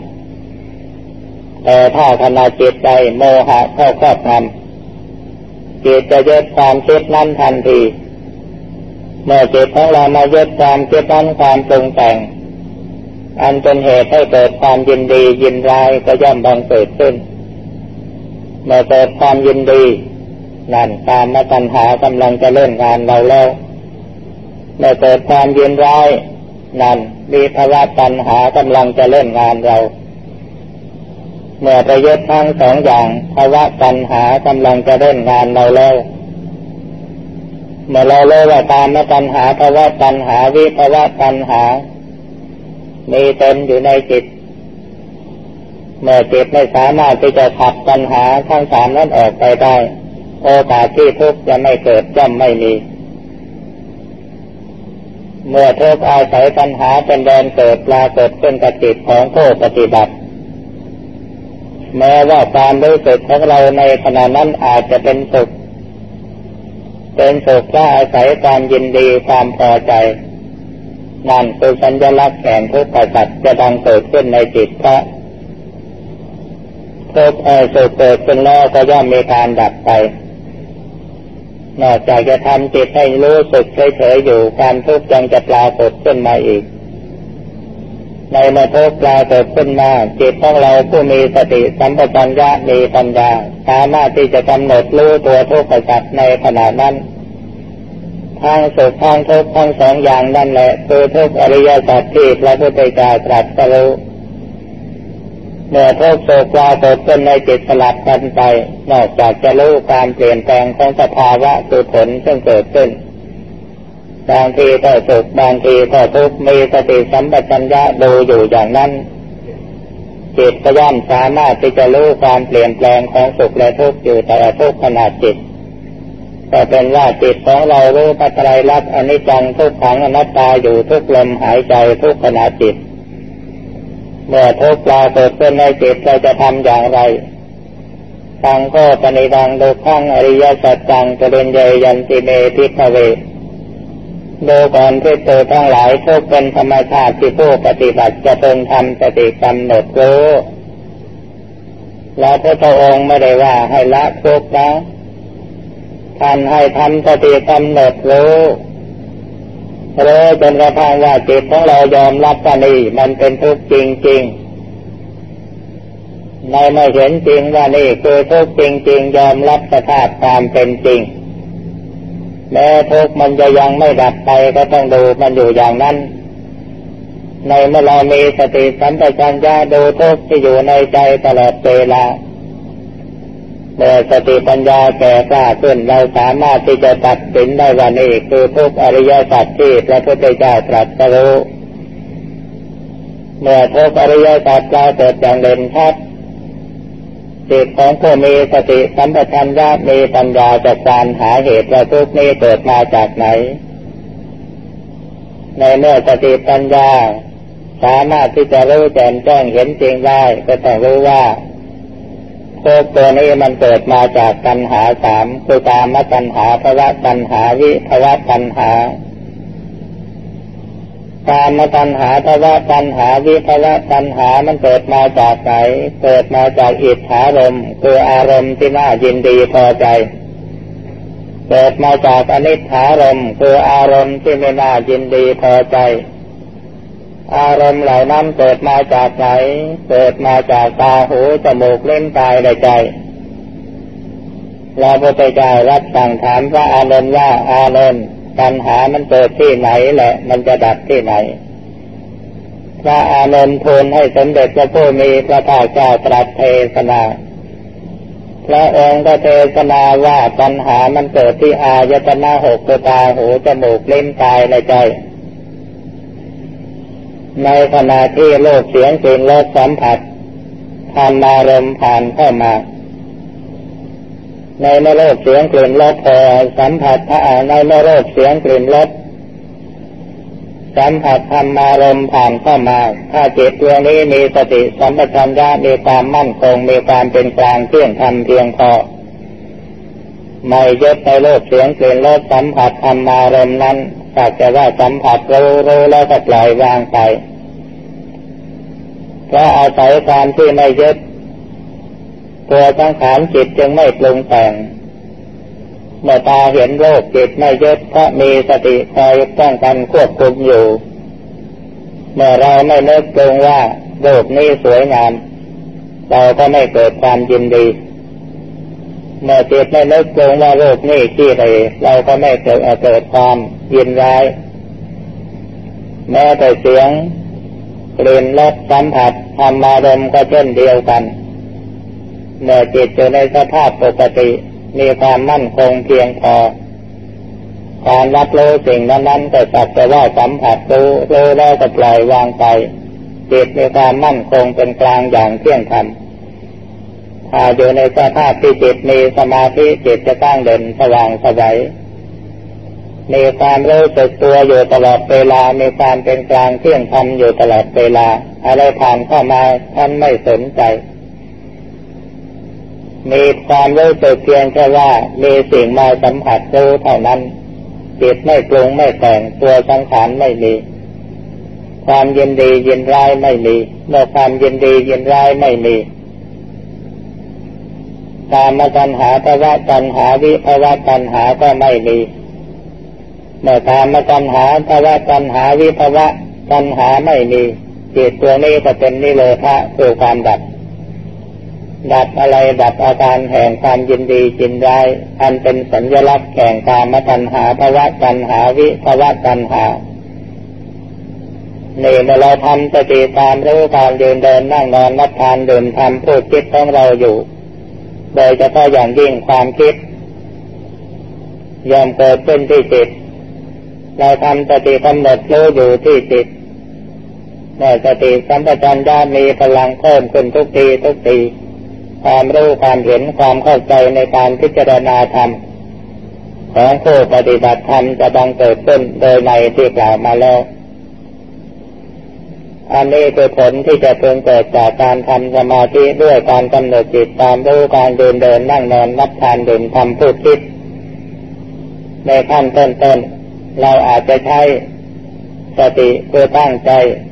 แต่ถ้าขณะจิตใจโมหะเข้าครอบงำจิตจะยึดความคิดนั้นทันที เมื่อจิตของเรามายึดความคิดนั้นความปรุงแต่ง อันเป็นเหตุให้เกิดความยินดียินร้ายก็ย่อมบังเกิดขึ้น เมื่อเกิดความยินดีนั่นการมาตัญหากำลังจะเล่นงานเราแล้วเมื่อเกิดความยินร้ายนั่นมีภาวะตัญหากำลังจะเล่นงานเรา เมื่อประยุทธ์ทั้งสองอย่างภาวะตัญหากำลังจะเล่นงานเราแล้วเมื่อเราเล่ว่าการมตัญหาภาวะตัญหาวิภาวะตัญหา มีเต็มอยู่ในจิต เมื่อจิตไม่สามารถที่จะขับปัญหาทั้งสามนั้นออกไปได้ โอกาสที่ทุกข์จะไม่เกิดย่อมไม่มี เมื่อทุกข์อาศัยปัญหาเป็นแดนเกิดปรากฏขึ้นกับจิตของผู้ปฏิบัติ แม้ว่าความรู้สึกของเราในขณะนั้นอาจจะเป็นสุขเป็นสุขก็อาศัยความยินดีความพอใจ นั่นคือสัญลักษณ์แห่งทุกข์สัตว์จะดังเกิดขึ้นในจิตพระทุกข์สุขเกิดขึ้นแล้วก็ย่อมมีการดับไปนอกจากจะทำจิตให้รู้สึกเฉยๆอยู่ความทุกข์ยังจะปรากฏขึ้นมาอีก ในเมื่อทุกข์ปรากฏขึ้นมาจิตของเราผู้มีสติสัมปชัญญะมีปัญญาสามารถที่จะกำหนดรู้ตัวทุกข์สัตว์ในขณะนั้น ทั้งสุขทั้งทุกข์ทั้งสองอย่างนั่นแหละคือทุกอริยสัจที่พระพุทธเจ้าตรัสรู้เมื่อทุกโศกปรากฏขึ้นในจิตสลับกันไป นอกจากจะรู้การเปลี่ยนแปลงของสภาวะคือผลซึ่งเกิดขึ้น บางทีก็สุขบางทีก็ทุกข์มีสติสัมปชัญญะดูอยู่อย่างนั้นจิตก็ย่อมสามารถที่จะรู้ความเปลี่ยนแปลงของสุขและทุกข์อยู่แต่ทุกขณะจิต ก็เป็นว่าจิตของเรารู้ปัจจัยรักอนิจจังทุกขังอนัตตาอยู่ทุกลมหายใจทุกขณะจิต เมื่อทุกปรากฏขึ้นในจิตเราจะทำอย่างไรตังก็ปณิดังโดขังอริยสัจจังจะเป็นใหญ่ยันติเมทิพเวดูก่อนที่ตัวทั้งหลายทุกเป็นธรรมชาติที่ผู้ปฏิบัติจะเพิ่งทำสติกำหนดรู้แล้วพระองค์ไม่ได้ว่าให้ละทุกนะ ท่านให้ทำสติกำหนดรู้รู้จนกระทั่งว่าจิตของเรายอมรับว่านี่มันเป็นทุกข์จริงๆในไม่เห็นจริงว่านี่คือทุกข์จริงๆ ยอมรับสภาพความเป็นจริง แม้ทุกข์มันจะยังไม่ดับไปก็ต้องดูมันอยู่อย่างนั้น ในเมื่อเรามีสติสัมปชัญญะดูทุกข์ที่อยู่ในใจตลอดเวลา เมื่อสติปัญญาแก่กล้าขึ้นเราสามารถที่จะตัดสินได้ว่านี่คือทุกอริยสัจที่พระพุทธเจ้าตรัสรู้เมื่อทุกอริยสัจปรากฏอย่างเด่นชัดจิตของผู้มีสติสัมปชัญญะมีปัญญาจากการหาเหตุว่าทุกนี้เกิดมาจากไหน ในเมื่อสติปัญญา สามารถที่จะรู้แจ่มแจ้งเห็นจริงได้ก็ต้องรู้ว่า โลกตัวนี้มันเกิดมาจากตัณหาสามคือตามตัณหาภวะตัณหาวิภวะตัณหาตามตัณหาภวะตัณหาวิภวะตัณหามันเกิดมาจากไหนเกิดมาจากอิทธารมคืออารมณ์ที่น่ายินดีพอใจ เกิดมาจากอนิจฐารมคืออารมณ์ที่ไม่น่ายินดีพอใจ อารมณ์เหล่านั้นเกิดมาจากไหน เกิดมาจากตาหูจมูกเล่นกายในใจเราพระเจ้ารับสั่งถามพระอานนท์ว่าอานนท์ปัญหามันเกิดที่ไหนแหละ มันจะดับที่ไหน พระอานนท์ทูลให้สมเด็จพระผู้มีพระภาคเจ้าตรัสเทศนาพระองค์ก็เทศนาว่าปัญหามันเกิดที่อายตนะหกตาหูจมูกเล่นกายในใจ ในขณะที่โลกเสียงกลิ่นรสสัมผัสทำมารมผ่านเข้ามา ในเมื่อโลกเสียงกลิ่นรสพอสัมผัสถ้าในเมื่อโลกเสียงกลิ่นรสสัมผัสธรรมารมผ่านเข้ามา ถ้าจิตดวงนี้มีสติสัมปชัญญะมีความมั่นคง มีความเป็นกลางเที่ยงธรรมเพียงพอ ไม่ยึดในโลกเสียงกลิ่นรสสัมผัสธรรมารมนั้น สักแต่ว่าสัมผัสรู้รู้แล้วก็ปล่อยวางไปเพราะอาศัยความที่ไม่ยึดตัวสังขารจิตจึงไม่ปรุงแต่ง เมื่อตาเห็นโลกจิตไม่ยึดเพราะมีสติคอยป้องกันควบคุมอยู่ เมื่อเราไม่นึกปรุงว่าโลกนี้สวยงาม เราก็ไม่เกิดความยินดี เมื่อจิตไม่นึกปรงว่าโลกนี้ขี้เลยเราก็ไม่เกิดเกิดความยินร้าย แม้แต่เสียงกลิ่นรสสัมผัสธรรมารมก็เช่นเดียวกัน เมื่อจิตอยู่ในสภาพปกติมีความมั่นคงเพียงพอการรับรู้สิ่งนั้นๆก็สักแต่ว่าสัมผัสรู้รู้แล้วก็ปล่อยวางไปจิตมีความมั่นคงเป็นกลางอย่างเที่ยงธรรม อยู่ในสภาพที่จิตมีสมาธิจิตจะตั้งเด่นสว่างสวัยมีความรู้สึกตัวอยู่ตลอดเวลา มีความเป็นกลางเที่ยงธรรมอยู่ตลอดเวลา อะไรผ่านเข้ามาท่านไม่สนใจ มีความรู้สึกเพียงแค่ว่ามีสิ่งมาสัมผัสรู้เท่านั้นจิตไม่ปรุงไม่แต่งตัวสังขารไม่มี ความยินดียินร้ายไม่มี เมื่อความยินดียินร้ายไม่มี ตามมาตัญหาภาวะตัญหาวิภาวะตัญหาก็ไม่มีเมื่อตามมาตัณหาภาวะตัณหาวิภาวะตัณหาไม่มีจิตตัวนี้ก็เป็นนิโรธะคือความดับ ดับอะไรดับอาการแห่งความยินดีจินร้ายอันเป็นสัญลักษณ์แห่งกามตัณหาภาวะตัณหาวิภาวะตัณหานี่เมื่อเราทำสติตามรู้การเดินเดินนั่งนอนนับทานดื่มทำพูดคิดของเราอยู่ โดยเฉพาะอย่างยิ่งความคิดยอมเกิดขึ้นที่จิต เราทำสติกำหนดรู้อยู่ที่จิตเมื่อสติสัมปชัญญะมีพลังเพิ่มขึ้นทุกทีทุกทีความรู้ความเห็นความเข้าใจในการพิจารณาธรรมของผู้ปฏิบัติธรรมจะบังเกิดขึ้นโดยในที่กล่าวมาแล้ว อันนี้คือผลที่จะเพิ่งเกิดจากการทำสมาธิด้วยการกำหนดจิตตามรู้การเดินเดินนั่งนอนนับทานดื่มทำพูดคิด ในขั้นต้นๆเราอาจจะใช้สติเพื่อตั้งใจ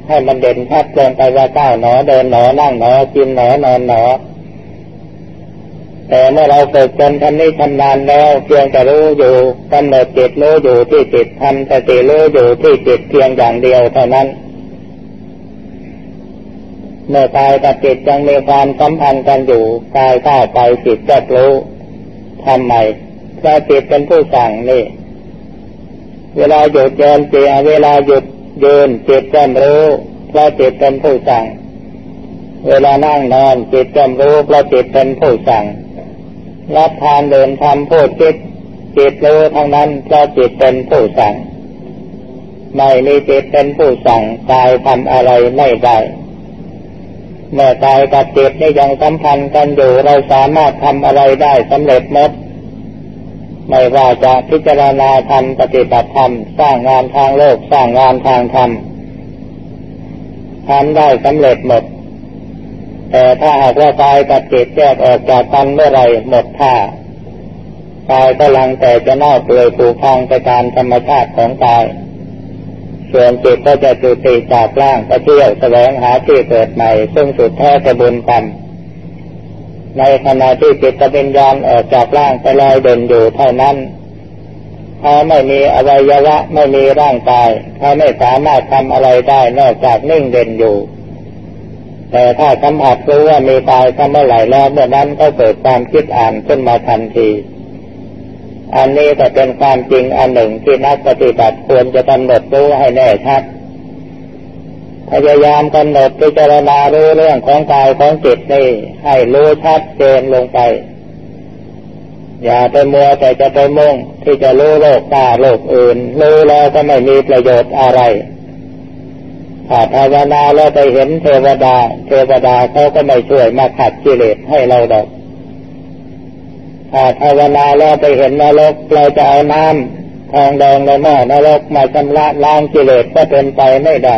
ให้มันเด่นชัดลงไปว่าก้าวหนอเดินหนอนั่งหนอกินหนอนอนหนอ แต่เมื่อเราฝึกจนทำนี้ชำนาญแล้วเพียงแต่รู้อยู่กำหนดจิตรู้อยู่ที่จิตทำสติรู้อยู่ที่จิตเพียงอย่างเดียวเท่านั้น เมื่อกายกับจิตยังมีความสัมพันธ์กันอยู่กายเข้าไปจิตจะรู้ทำไมเพราะจิตเป็นผู้สั่งนี่ เวลาหยุดเดินเสียเวลาหยุดยืนจิตจำรู้เพราะจิตเป็นผู้สั่ง เวลานั่งนอนจิตจำรู้เพราะจิตเป็นผู้สั่ง รับทานเดินทำพูดคิดจิตรู้ทั้งนั้นเพราะจิตเป็นผู้สั่ง ไม่มีจิตเป็นผู้สั่งกายทำอะไรไม่ได้ เมื่อกายกับจิตนี่ยังสัมพันธ์กันอยู่เราสามารถทำอะไรได้สำเร็จหมดไม่ว่าจะพิจารณาธรรมปฏิบัติธรรมสร้างงานทางโลกสร้างงานทางธรรมทำได้สำเร็จหมด แต่ถ้าหากว่ากายกับจิตแยกออกจากกันเมื่อไรหมดท่ากายก็ลังแต่จะเน่าเปื่อยผุพังไปตามธรรมชาติของกาย ส่วนจิตก็จะจุติจากร่างไปเที่ยวแสวงหาที่เกิดใหม่ ซึ่งสุดแท้จะบุญกรรมในขณะที่จิตวิญญาณออกจากร่างไปลอยเด่นอยู่เท่านั้นเขาไม่มีอวัยวะไม่มีร่างกายเขาไม่สามารถทำอะไรได้นอกจากนิ่งเด่นอยู่ แต่ถ้าสัมผัสรู้ว่ามีกายก็เมื่อไหร่แล้วเมื่อนั้นก็เกิดความคิดอ่านขึ้นมาทันที อันนี้ก็เป็นความจริงอันหนึ่งที่นักปฏิบัติควรจะกำหนดรู้ให้แน่ชัด พยายามกำหนดพิจารณารู้เรื่องของกายของจิตนี่ให้รู้ชัดเจนลงไป อย่าไปมัวแต่จะไปมุ่งที่จะรู้โลกตาโลกอื่น รู้แล้วก็ไม่มีประโยชน์อะไรถ้าภาวนาแล้วไปเห็นเทวดา เทวดาเขาก็ไม่ช่วยมาขัดกิเลสให้เราดอก ถ้าภาวนาแล้วไปเห็นนรกเราจะเอาน้ำทองแดงในหม้อนรกมาชำระล้างกิเลสก็เป็นไปไม่ได้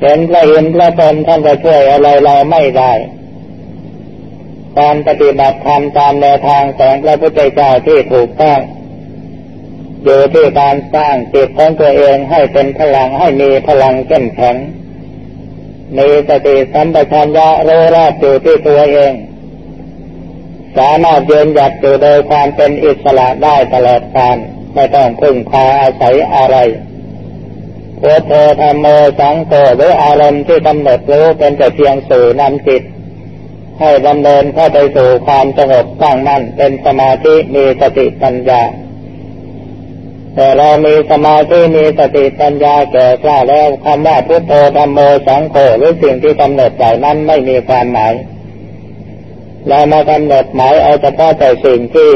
เห็นพระอินพระตนท่านจะช่วยอะไรเราไม่ได้การปฏิบัติธรรมตามแนวทางของพระพุทธเจ้าที่ถูกต้องอยู่ที่การสร้างจิตของตัวเองให้เป็นพลังให้มีพลังเข้มแข็งมีสติสัมปชัญญะรู้รอบอยู่ที่ตัวเอง สามารถยืนหยัดอยู่โดยความเป็นอิสระได้ตลอดกาลไม่ต้องพึ่งพาอาศัยอะไรพุทโธธรรมโมสังโฆหรืออารมณ์ที่กำหนดรู้เป็นแต่เพียงสื่อนำจิต ให้ดำเนินเข้าไปสู่ความสงบตั้งมั่นเป็นสมาธิมีสติปัญญา แต่เรามีสมาธิมีสติปัญญาแก่กล้าแล้วคำว่าพุทโธธรรมโมสังโฆหรือสิ่งที่กำหนดใจนั้นไม่มีความหมาย เรามากำหนดหมายเอาเฉพาะแต่สิ่งที่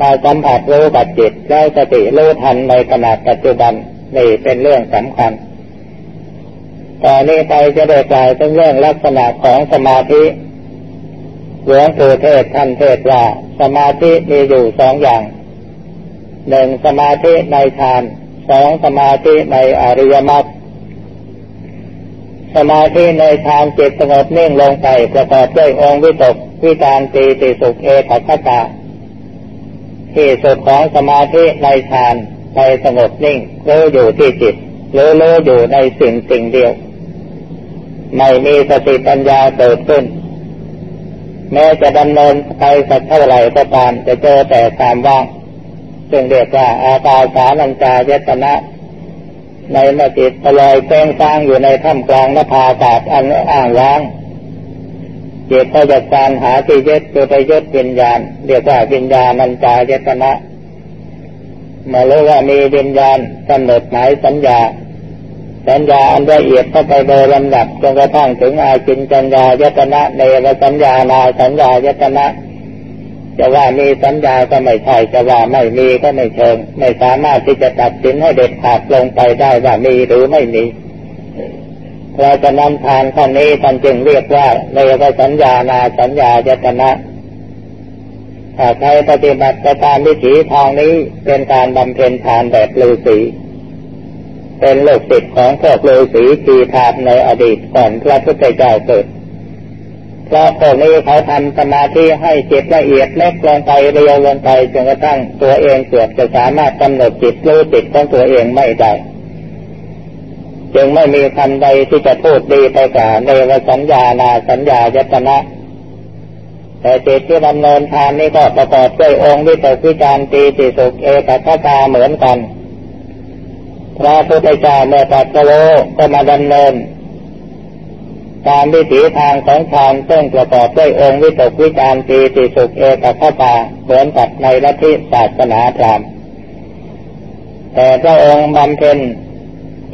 มาสัมผัสรู้กับจิตแล้วสติรู้ทันในขณะปัจจุบันนี่เป็นเรื่องสำคัญต่อนนี้ไปจะได้กล่าวถึงเรื่องลักษณะของสมาธิหลวงปู่เทศท่านเทศว่าสมาธิมีอยู่สองอย่างหนึ่งสมาธิในฌานสองสมาธิในอริยมรรค สมาธิในฌานจิตสงบนิ่งลงไปประกอบด้วยองค์วิตกวิการตีติสุขเอตัคตาที่สุดของสมาธิในฌานไปสงบนิ่งรู้อยู่ที่จิตรู้รู้อยู่ในสิ่งสิ่งเดียว ไม่มีสติปัญญาเกิดขึ้น แม้จะดำเนินไปสักเท่าไหร่ก็ตามจะเจอแต่ความว่างซึ่งเรียกว่าอาตาสานัญจายตนะ ในมื่จิตลอยเป้งสร้างอยู่ในถ้ำกลางนภาอากาศอันอ้างว้างเจตก็จะการหาที่ยึดคือไปยึดวิญญาณเรียกว่าวิญญาณัญจายตนะมื่อรู้ว่ามีวิญญาณกำหนดหมายสัญญา สัญญาอันละเอียดเข้าไปโดยลำดับจนกระทั่งถึงอาจินจัญญายตนะเนวสัญญานาสัญญายตนะ จะว่ามีสัญญาก็ไม่ใช่จะว่าไม่มีก็ไม่เชิง ไม่สามารถที่จะตัดสินให้เด็ดขาดลงไปได้ว่ามีหรือไม่มีเราะฉะนั้นทางข้อนี้ท่านจึงเรียกว่าเนวสัญญานาสัญญายตนะถ้าใครปฏิบัติตามวิถีทางนี้เป็นการบำเพ็ญทานแบบฤาษีเป็นโลกติดของพวกฤาษีทีทาบในอดีตก่อนพระพุทธเจ้าเกิด เพราะพวกนี้เขาทำสมาธิให้จิตละเอียดเล็กลงไปเรียวลงไปจนกระทั่งตัวเองเกือบจะสามารถกำหนดจิตรู้จิตของตัวเองไม่ได้จึงไม่มีคำใดที่จะพูดดีไปกว่าในวสัญญานาสัญญายตนะ แต่จิตที่ดำเนินทานนี้ก็ประกอบด้วยองค์วิตกวิจารตีติสุขเอกคตาเหมือนกันพระพุทธเจ้าเมื่อตัดโลก็มาดำเนิน ตามวิถีทางของฌานซึ่งประกอบด้วยองค์วิตกวิจารตีติสุขเอกคตาเหมือนกับในลัทธิศาสนาพราหมณ์แต่พระองค์บำเพ็ญ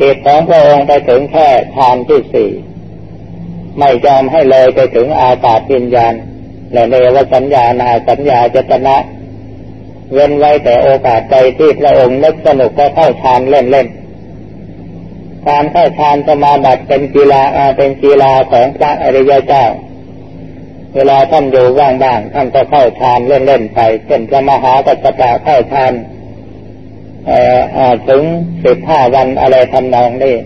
จิตของพระองค์ไปถึงแค่ฌานที่สี่ไม่ยอมให้เลยไปถึงอาตาปิญญาณ และเนวสัญญานาสัญญาจตนะ เว้นไว้แต่โอกาสใจที่พระองค์นึกสนุกก็เข้าฌานเล่นๆ การเข้าฌานสมาบัติเป็นกีฬาเป็นกีฬาของพระอริยเจ้า เวลาท่านอยู่ว่างๆท่านก็เข้าฌานเล่นๆไปเช่นพระมหากัจจปะเข้าฌานถึงสิบห้าวันอะไรทำนองนี้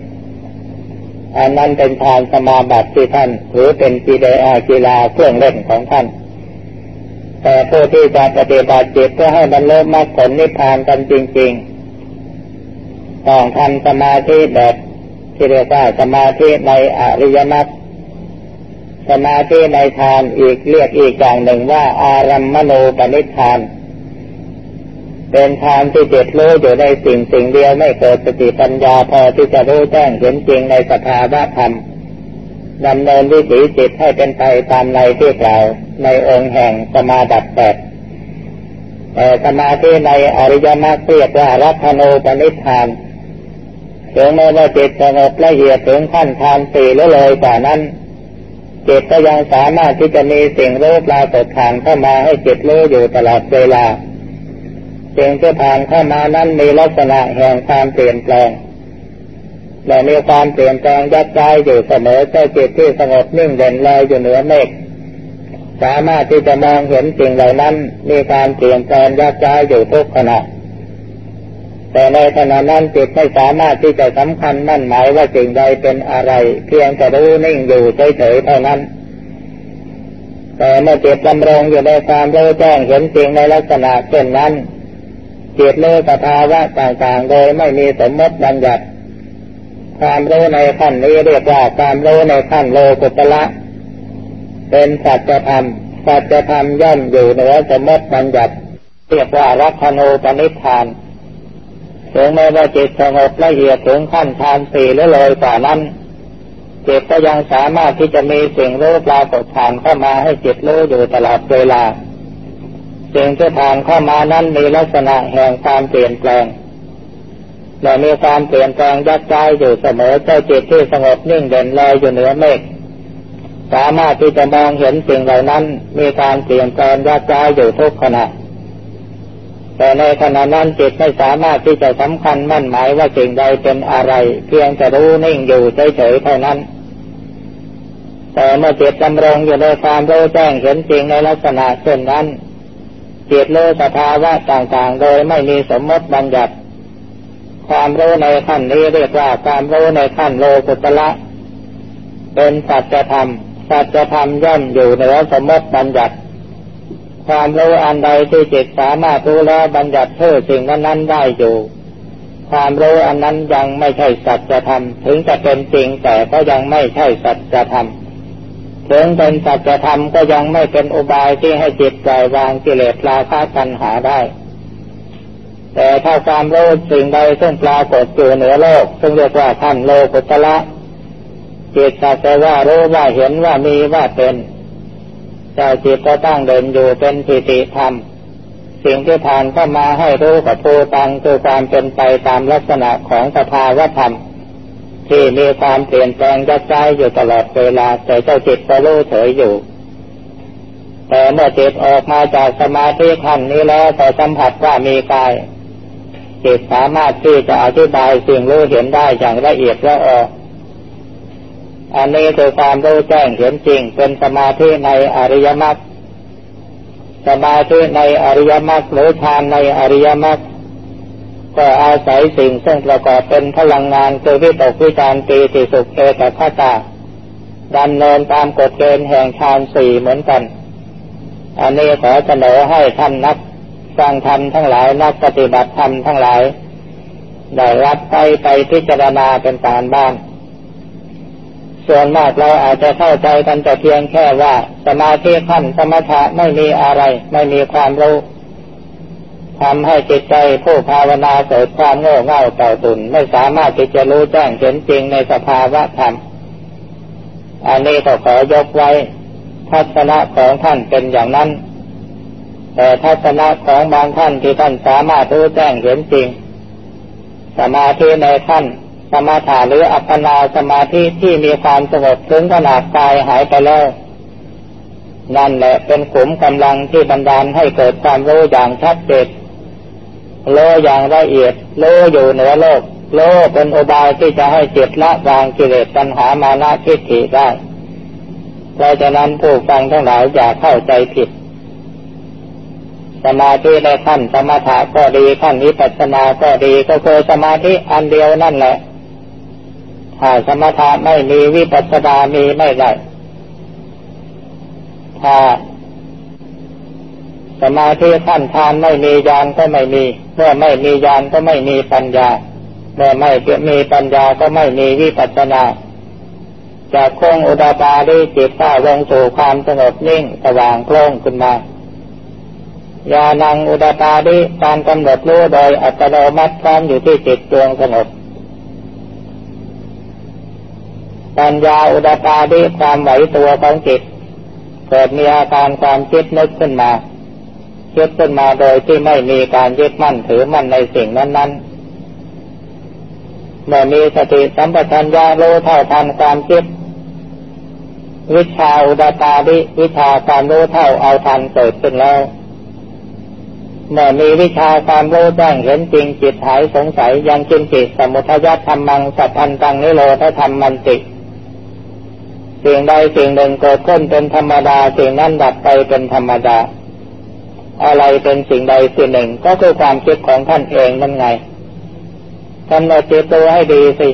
อันนั้นเป็นทานสมาบัติที่ท่านถือเป็นกีฬากีฬาเครื่องเล่นของท่าน แต่ผู้ที่จะปฏิบัติจิตเพื่อให้บรรลุมรรคผลนิพพานกันจริง ๆ ต้องทำสมาธิแบบ ที่เรียกว่าสมาธิในอริยมรรคสมาธิในทานอีกเรียกอีกอย่างหนึ่งว่า อารัมมณูปนิธาน เป็นทานที่เจ็ดรู้อยู่ในสิ่งสิ่งเดียวไม่เกิดสติปัญญาพอที่จะรู้แจ้งเห็นจริงในสภาวะธรรมดำเนินวิถีจิตให้เป็นไปตามในที่กล่าวในองค์แห่งสมาดับแปดแต่สมาธิในอริยมรรคเรียกว่ารัตโนปนิธาน ถึงแม้ว่าจิตสงบละเอียดถึงขั้นทานสี่แล้วเลยกว่านั้นจิตก็ยังสามารถที่จะมีสิ่งรู้ปรากฏผ่านเข้ามาให้จิตรู้อยู่ตลอดเวลาสิ่งที่ผ่านเข้ามานั้นมีลักษณะแห่งความเปลี่ยนแปลงและมีความเปลี่ยนแปลงยักย้ายอยู่เสมอเจ้าจิตที่สงบนิ่งเด่นลอยอยู่เหนือเมฆสามารถที่จะมองเห็นสิ่งเหล่านั้น มีการเปลี่ยนแปลงยักย้ายอยู่ทุกขณะ แต่ในขณะนั้นจิตไม่สามารถที่จะสำคัญมั่นหมายว่าสิ่งใดเป็นอะไร เพียงแต่รู้นิ่งอยู่เฉยๆเท่านั้น แต่เมื่อจิตดำรงอยู่ในความรู้แจ้งเห็นสิ่งในลักษณะเช่นนั้นจิตเลือกสภาวะต่างๆ โดยไม่มีสมมติบัญญัติ ความรู้ในขั้นนี้เรียกว่าความรู้ในขั้นโลกุตละ เป็นสัจธรรมสัจธรรมย่อมอยู่เหนือสมมติบัญญัติเรียกว่ารักโนปนิธาน ถึงแม้ว่าจิตสงบละเอียดถึงขั้นฌานสี่แล้วเลยกว่านั้นจิตก็ยังสามารถที่จะมีสิ่งรู้ปรากฏผ่านเข้ามาให้จิตรู้อยู่ตลอดเวลาสิ่งที่ผ่านเข้ามานั้นมีลักษณะแห่งความเปลี่ยนแปลงและมีความเปลี่ยนแปลงยักย้ายอยู่เสมอเจ้าจิตที่สงบนิ่งเด่นลอยอยู่เหนือเมฆสามารถที่จะมองเห็นสิ่งเหล่านั้น มีการเปลี่ยนแปลงยักย้ายอยู่ทุกขณะ แต่ในขณะนั้นจิตไม่สามารถที่จะสำคัญมั่นหมายว่าสิ่งใดเป็นอะไร เพียงจะรู้นิ่งอยู่เฉยๆเท่านั้น แต่เมื่อจิตดำรงอยู่ในความรู้แจ้งเห็นจริงในลักษณะเช่นนั้นจิตรู้สภาวะต่างๆ โดยไม่มีสมมติบัญญัติ ความรู้ในขั้นนี้เรียกว่าความรู้ในขั้นโลกุตละ เป็นสัจธรรมสัจธรรมย่อมอยู่เหนือสมมติบัญญัติ ความรู้อันใดที่จิตสามารถรู้แล้วบัญญัติเพื่อสิ่งนั้นๆได้อยู่ ความรู้อันนั้นยังไม่ใช่สัจธรรมถึงจะเป็นจริงแต่ก็ยังไม่ใช่สัจธรรมถึงเป็นสัจธรรมก็ยังไม่เป็นอุบายที่ให้จิตปล่อยวางกิเลสราคะตัณหาได้ แต่ถ้าความรู้สิ่งใดซึ่งปรากฏอยู่เหนือโลก ซึ่งเรียกว่าท่านโลกุตละจิตสักแต่ว่ารู้ว่าเห็นว่ามีว่าเป็น จจิตก็ตั้งเดินอยู่เป็นปิติธรรม สิ่งที่ผ่านเข้ามาให้รู้กับภูตังคือความเป็นไปตามลักษณะของสภาวธรรม ที่มีความเปลี่ยนแปลงยัดใจอยู่ตลอดเวลาแต่เจ้าจิตก็รู้เฉยอยู่ แต่เมื่อจิตออกมาจากสมาธิธรรมนี้แล้วก็สัมผัสว่ามีกายจิตสามารถที่จะอธิบายสิ่งรู้เห็นได้อย่างละเอียดละออ อันนี้คือความรู้แจ้งเห็นจริง เป็นสมาธิในอริยมรรคสมาธิในอริยมรรคหรือฌานในอริยมรรคก็อาศัยสิ่งซึ่งประกอบเป็นพลังงานคือวิตกวิจารปีติสุขเอตคาตาดำเนินตามกฎเกณฑ์แห่งฌานสี่เหมือนกัน อันนี้ขอเสนอให้ท่านนักสร้างธรรมทั้งหลายนักปฏิบัติธรรมทั้งหลาย ได้รับไปไปพิจารณาเป็นการบ้าน ส่วนมากเราอาจจะเข้าใจกันแต่เพียงแค่ว่า สมาธิขั้นสมถะไม่มีอะไร ไม่มีความรู้ทำให้จิตใจผู้ภาวนาเกิดความโง่เง่าเต่าตุนไม่สามารถที่จะรู้แจ้งเห็นจริงในสภาวะธรรม อันนี้ก็ขอยกไว้ ทัศนะของท่านเป็นอย่างนั้น แต่ทัศนะของบางท่านที่ท่านสามารถรู้แจ้งเห็นจริง สมาธิในขั้น สมาถาหรืออัปปนาสมาธิที่มีความสงบถึงขนาดกายหายไปแล้ว นั่นแหละเป็นขุมกำลังที่บันดาลให้เกิดความรู้อย่างชัดเจนโลอย่างละเอียดโลอยู่เหนือโลก โลเป็นอุบายที่จะให้จิตละวางกิเลสปัญหามานาทิฏฐิได้เพราะฉะนั้นผู้ฟังทั้งหลายอย่าเข้าใจผิด สมาธิในขั้นสมถะก็ดีขั้นวิปัสสนาก็ดีก็คือสมาธิอันเดียวนั่นแหละ ถ้าสมถะไม่มีวิปัสสนามีไม่ได้ ถ้าสมาธิขั้นทานไม่มีญาณก็ไม่มี เมื่อไม่มีญาณก็ไม่มีปัญญา เมื่อไม่มีปัญญาก็ไม่มีวิปัสสนาจะคงอุดาบาดีจิตก้าลงสู่ความสงบนิ่งสว่างโปร่งขึ้นมายานังอุดาบาดีการกำหนดรู้โดยอัตโนมัติพร้อมอยู่ที่จิตดวงสงบ ปัญญาอุดาบาดีความไหวตัวของจิตเกิดมีอาการความคิดนึกขึ้นมาคิดขึ้นมาโดยที่ไม่มีการยึดมั่นถือมั่นในสิ่งนั้นๆเมื่อมีสติสัมปชัญญะรู้เท่าทันความคิด วิชาอุดตาดิวิชาความรู้เท่าเอาทันเกิดขึ้นแล้วเมื่อมีวิชาความรู้แจ้งเห็นจริงจิตหายสงสัยยังจินจิตสมุทยธรรมังสัพพันตังนิโรธธรรมมันติ สิ่งใดสิ่งหนึ่งเกิดขึ้นเป็นธรรมดาสิ่งนั้นดับไปเป็นธรรมดา อะไรเป็นสิ่งใดสิ่งหนึ่งก็คือความคิดของท่านเองนั่นไงกำหนดจิตตัวให้ดีสิ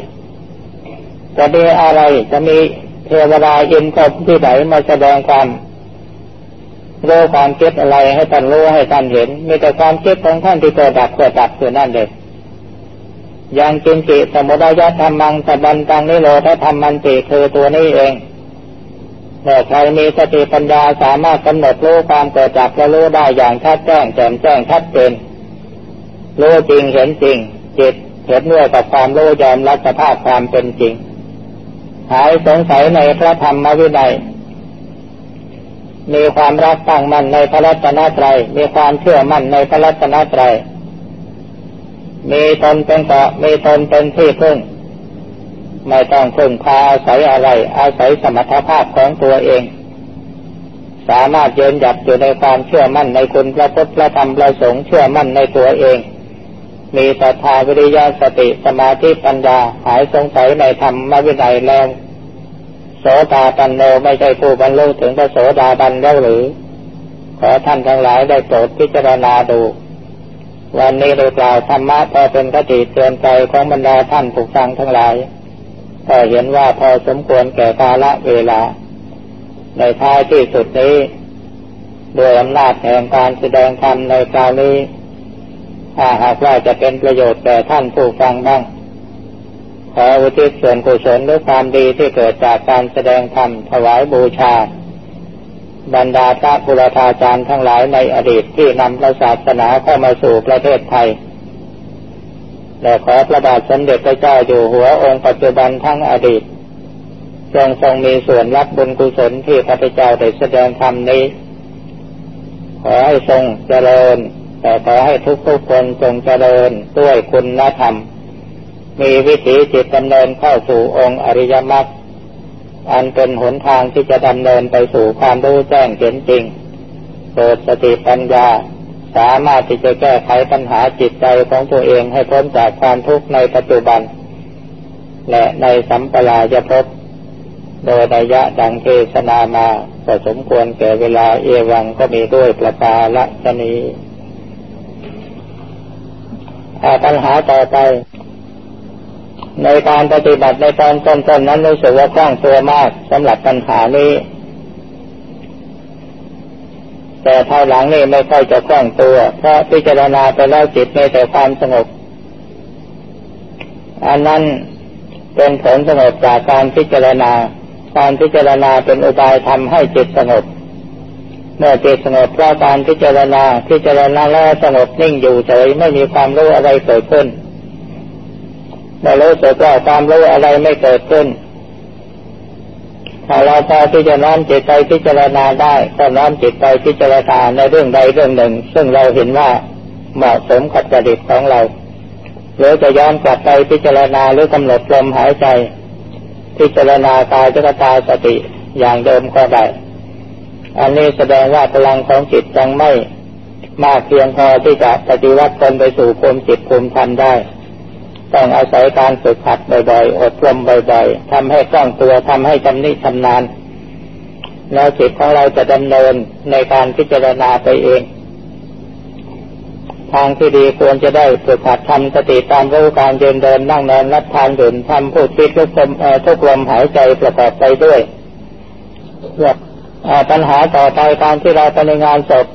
จะมีอะไรจะมีเทวดาอินทร์ที่ไหนมาแสดงความรู้ความคิดอะไรให้ท่านรู้ให้ท่านเห็น มีแต่ความคิดของท่านที่เกิดดับเกิดดับคือนั่นเด็กยังจินจิสมุทัยธรรมังสบันตังนิโรธธรรมันติคือตัวนี้เอง เมื่อใครมีสติปัญญาสามารถกำหนดรู้ความเกิดดับและรู้ได้อย่างชัดแจ้งแจ่มแจ้งชัดเจนรู้จริงเห็นจริง จิตเห็นด้วยกับความรู้ยอมรับสภาพความเป็นจริง หายสงสัยในพระธรรมวินัยมีความรักตั้งมั่นในพระรัตนตรัยมีความเชื่อมั่นในพระรัตนตรัยมีตนเป็นเกาะมีตนเป็นที่พึ่ง ไม่ต้องพึ่งพาอาศัยอะไร อาศัยสมรรถภาพของตัวเอง สามารถเยืนหยัดอยู่ในความเชื่อมั่นในคุณพระพุทธพระธรรมพระสงฆ์เชื่อมั่นในตัวเอง มีศรัทธาวิริยะสติสมาธิปัญญาหายสงสัยในธรรมวินัยแล้วโสดาปันโนไม่ใช่ผู้บรรลุถึงพระโสดาบันแล้วหรือ ขอท่านทั้งหลายได้โปรดพิจารณาดูวันนี้โดยกล่าวธรรมะพอเป็นคติเตือนใจของบรรดาท่านผู้ฟังทั้งหลาย ก็เห็นว่าพอสมควรแก่กาละเวลา ในท้ายที่สุดนี้โดยอำนาจแห่งการแสดงธรรมในคราวนี้ถ้าหากว่าจะเป็นประโยชน์แก่ท่านผู้ฟังบ้าง ขออุทิศส่วนกุศลด้วยความดีที่เกิดจากการแสดงธรรมถวายบูชา บรรดาพระบุรธาจารย์ทั้งหลายในอดีตที่นำพระศาสนาเข้ามาสู่ประเทศไทย และขอพระบาทสมเด็จพระเจ้าอยู่หัวองค์ปัจจุบันทั้งอดีตจงทรงมีส่วนรับบุญกุศลที่พระพเจ้าได้แสดงธรรมนี้ ขอให้ทรงเจริญ แต่ขอให้ทุกทุกคนจงเจริญด้วยคุณธรรม มีวิถีจิตดำเนินเข้าสู่องค์อริยมรรคอันเป็นหนทางที่จะดำเนินไปสู่ความรู้แจ้งเห็นจริงเกิดสติปัญญา สามารถที่จะแก้ไขปัญหาจิตใจของตัวเองให้พ้นจากความทุกข์ในปัจจุบัน และในสัมปรายภพโดยระยะดังเทศนามาก็สมควรแก่เวลาเอวังก็มีด้วยประกาละชนีปัญหาต่อไป ในการปฏิบัติในตอนต้นๆนั้นรู้สึกว่าคล่องตัวมากสำหรับปัญหานี้ แต่ภายหลังนี่ไม่ค่อยจะคล่องตัว เพราะพิจารณาไปแล้วจิตมีแต่ความสงบ อันนั้นเป็นผลสงบจากการพิจารณา การพิจารณาเป็นอุบายทำให้จิตสงบ เมื่อจิตสงบเพราะการพิจารณา พิจารณาแล้วสงบนิ่งอยู่เฉยไม่มีความรู้อะไรเกิดขึ้นเมื่อรู้สึกว่าความรู้อะไรไม่เกิดขึ้น ถ้าเราพอที่จะน้อมจิตไปพิจารณาได้ ก็น้อมจิตไปพิจารณาในเรื่องใดเรื่องหนึ่ง ซึ่งเราเห็นว่าเหมาะสมกับจริตของเรา หรือจะย้อนกลับไปพิจารณาหรือกำหนดลมหายใจ พิจารณากายจักตาสติอย่างเดิมก็ได้ อันนี้แสดงว่าพลังของจิตยังไม่มากเพียงพอที่จะปฏิวัติตนไปสู่ภูมิจิตภูมิธรรมได้ ต้องอาศัยการฝึกหัดบ่อยๆ อดรมบ่อยๆทำให้คล่องตัวทำให้จำนิชำนาญ แล้วจิตของเราจะดำเนินในการพิจารณาไปเอง ทางที่ดีควรจะได้ฝึกหัดทำสติตามรู้การเดินเดินนั่งนอนรับทานดื่มทำพูดคิดทุกลมทุกลมหายใจประกอบไปด้วยเพื่อปัญหาต่อไปการที่เราไปในงานศพ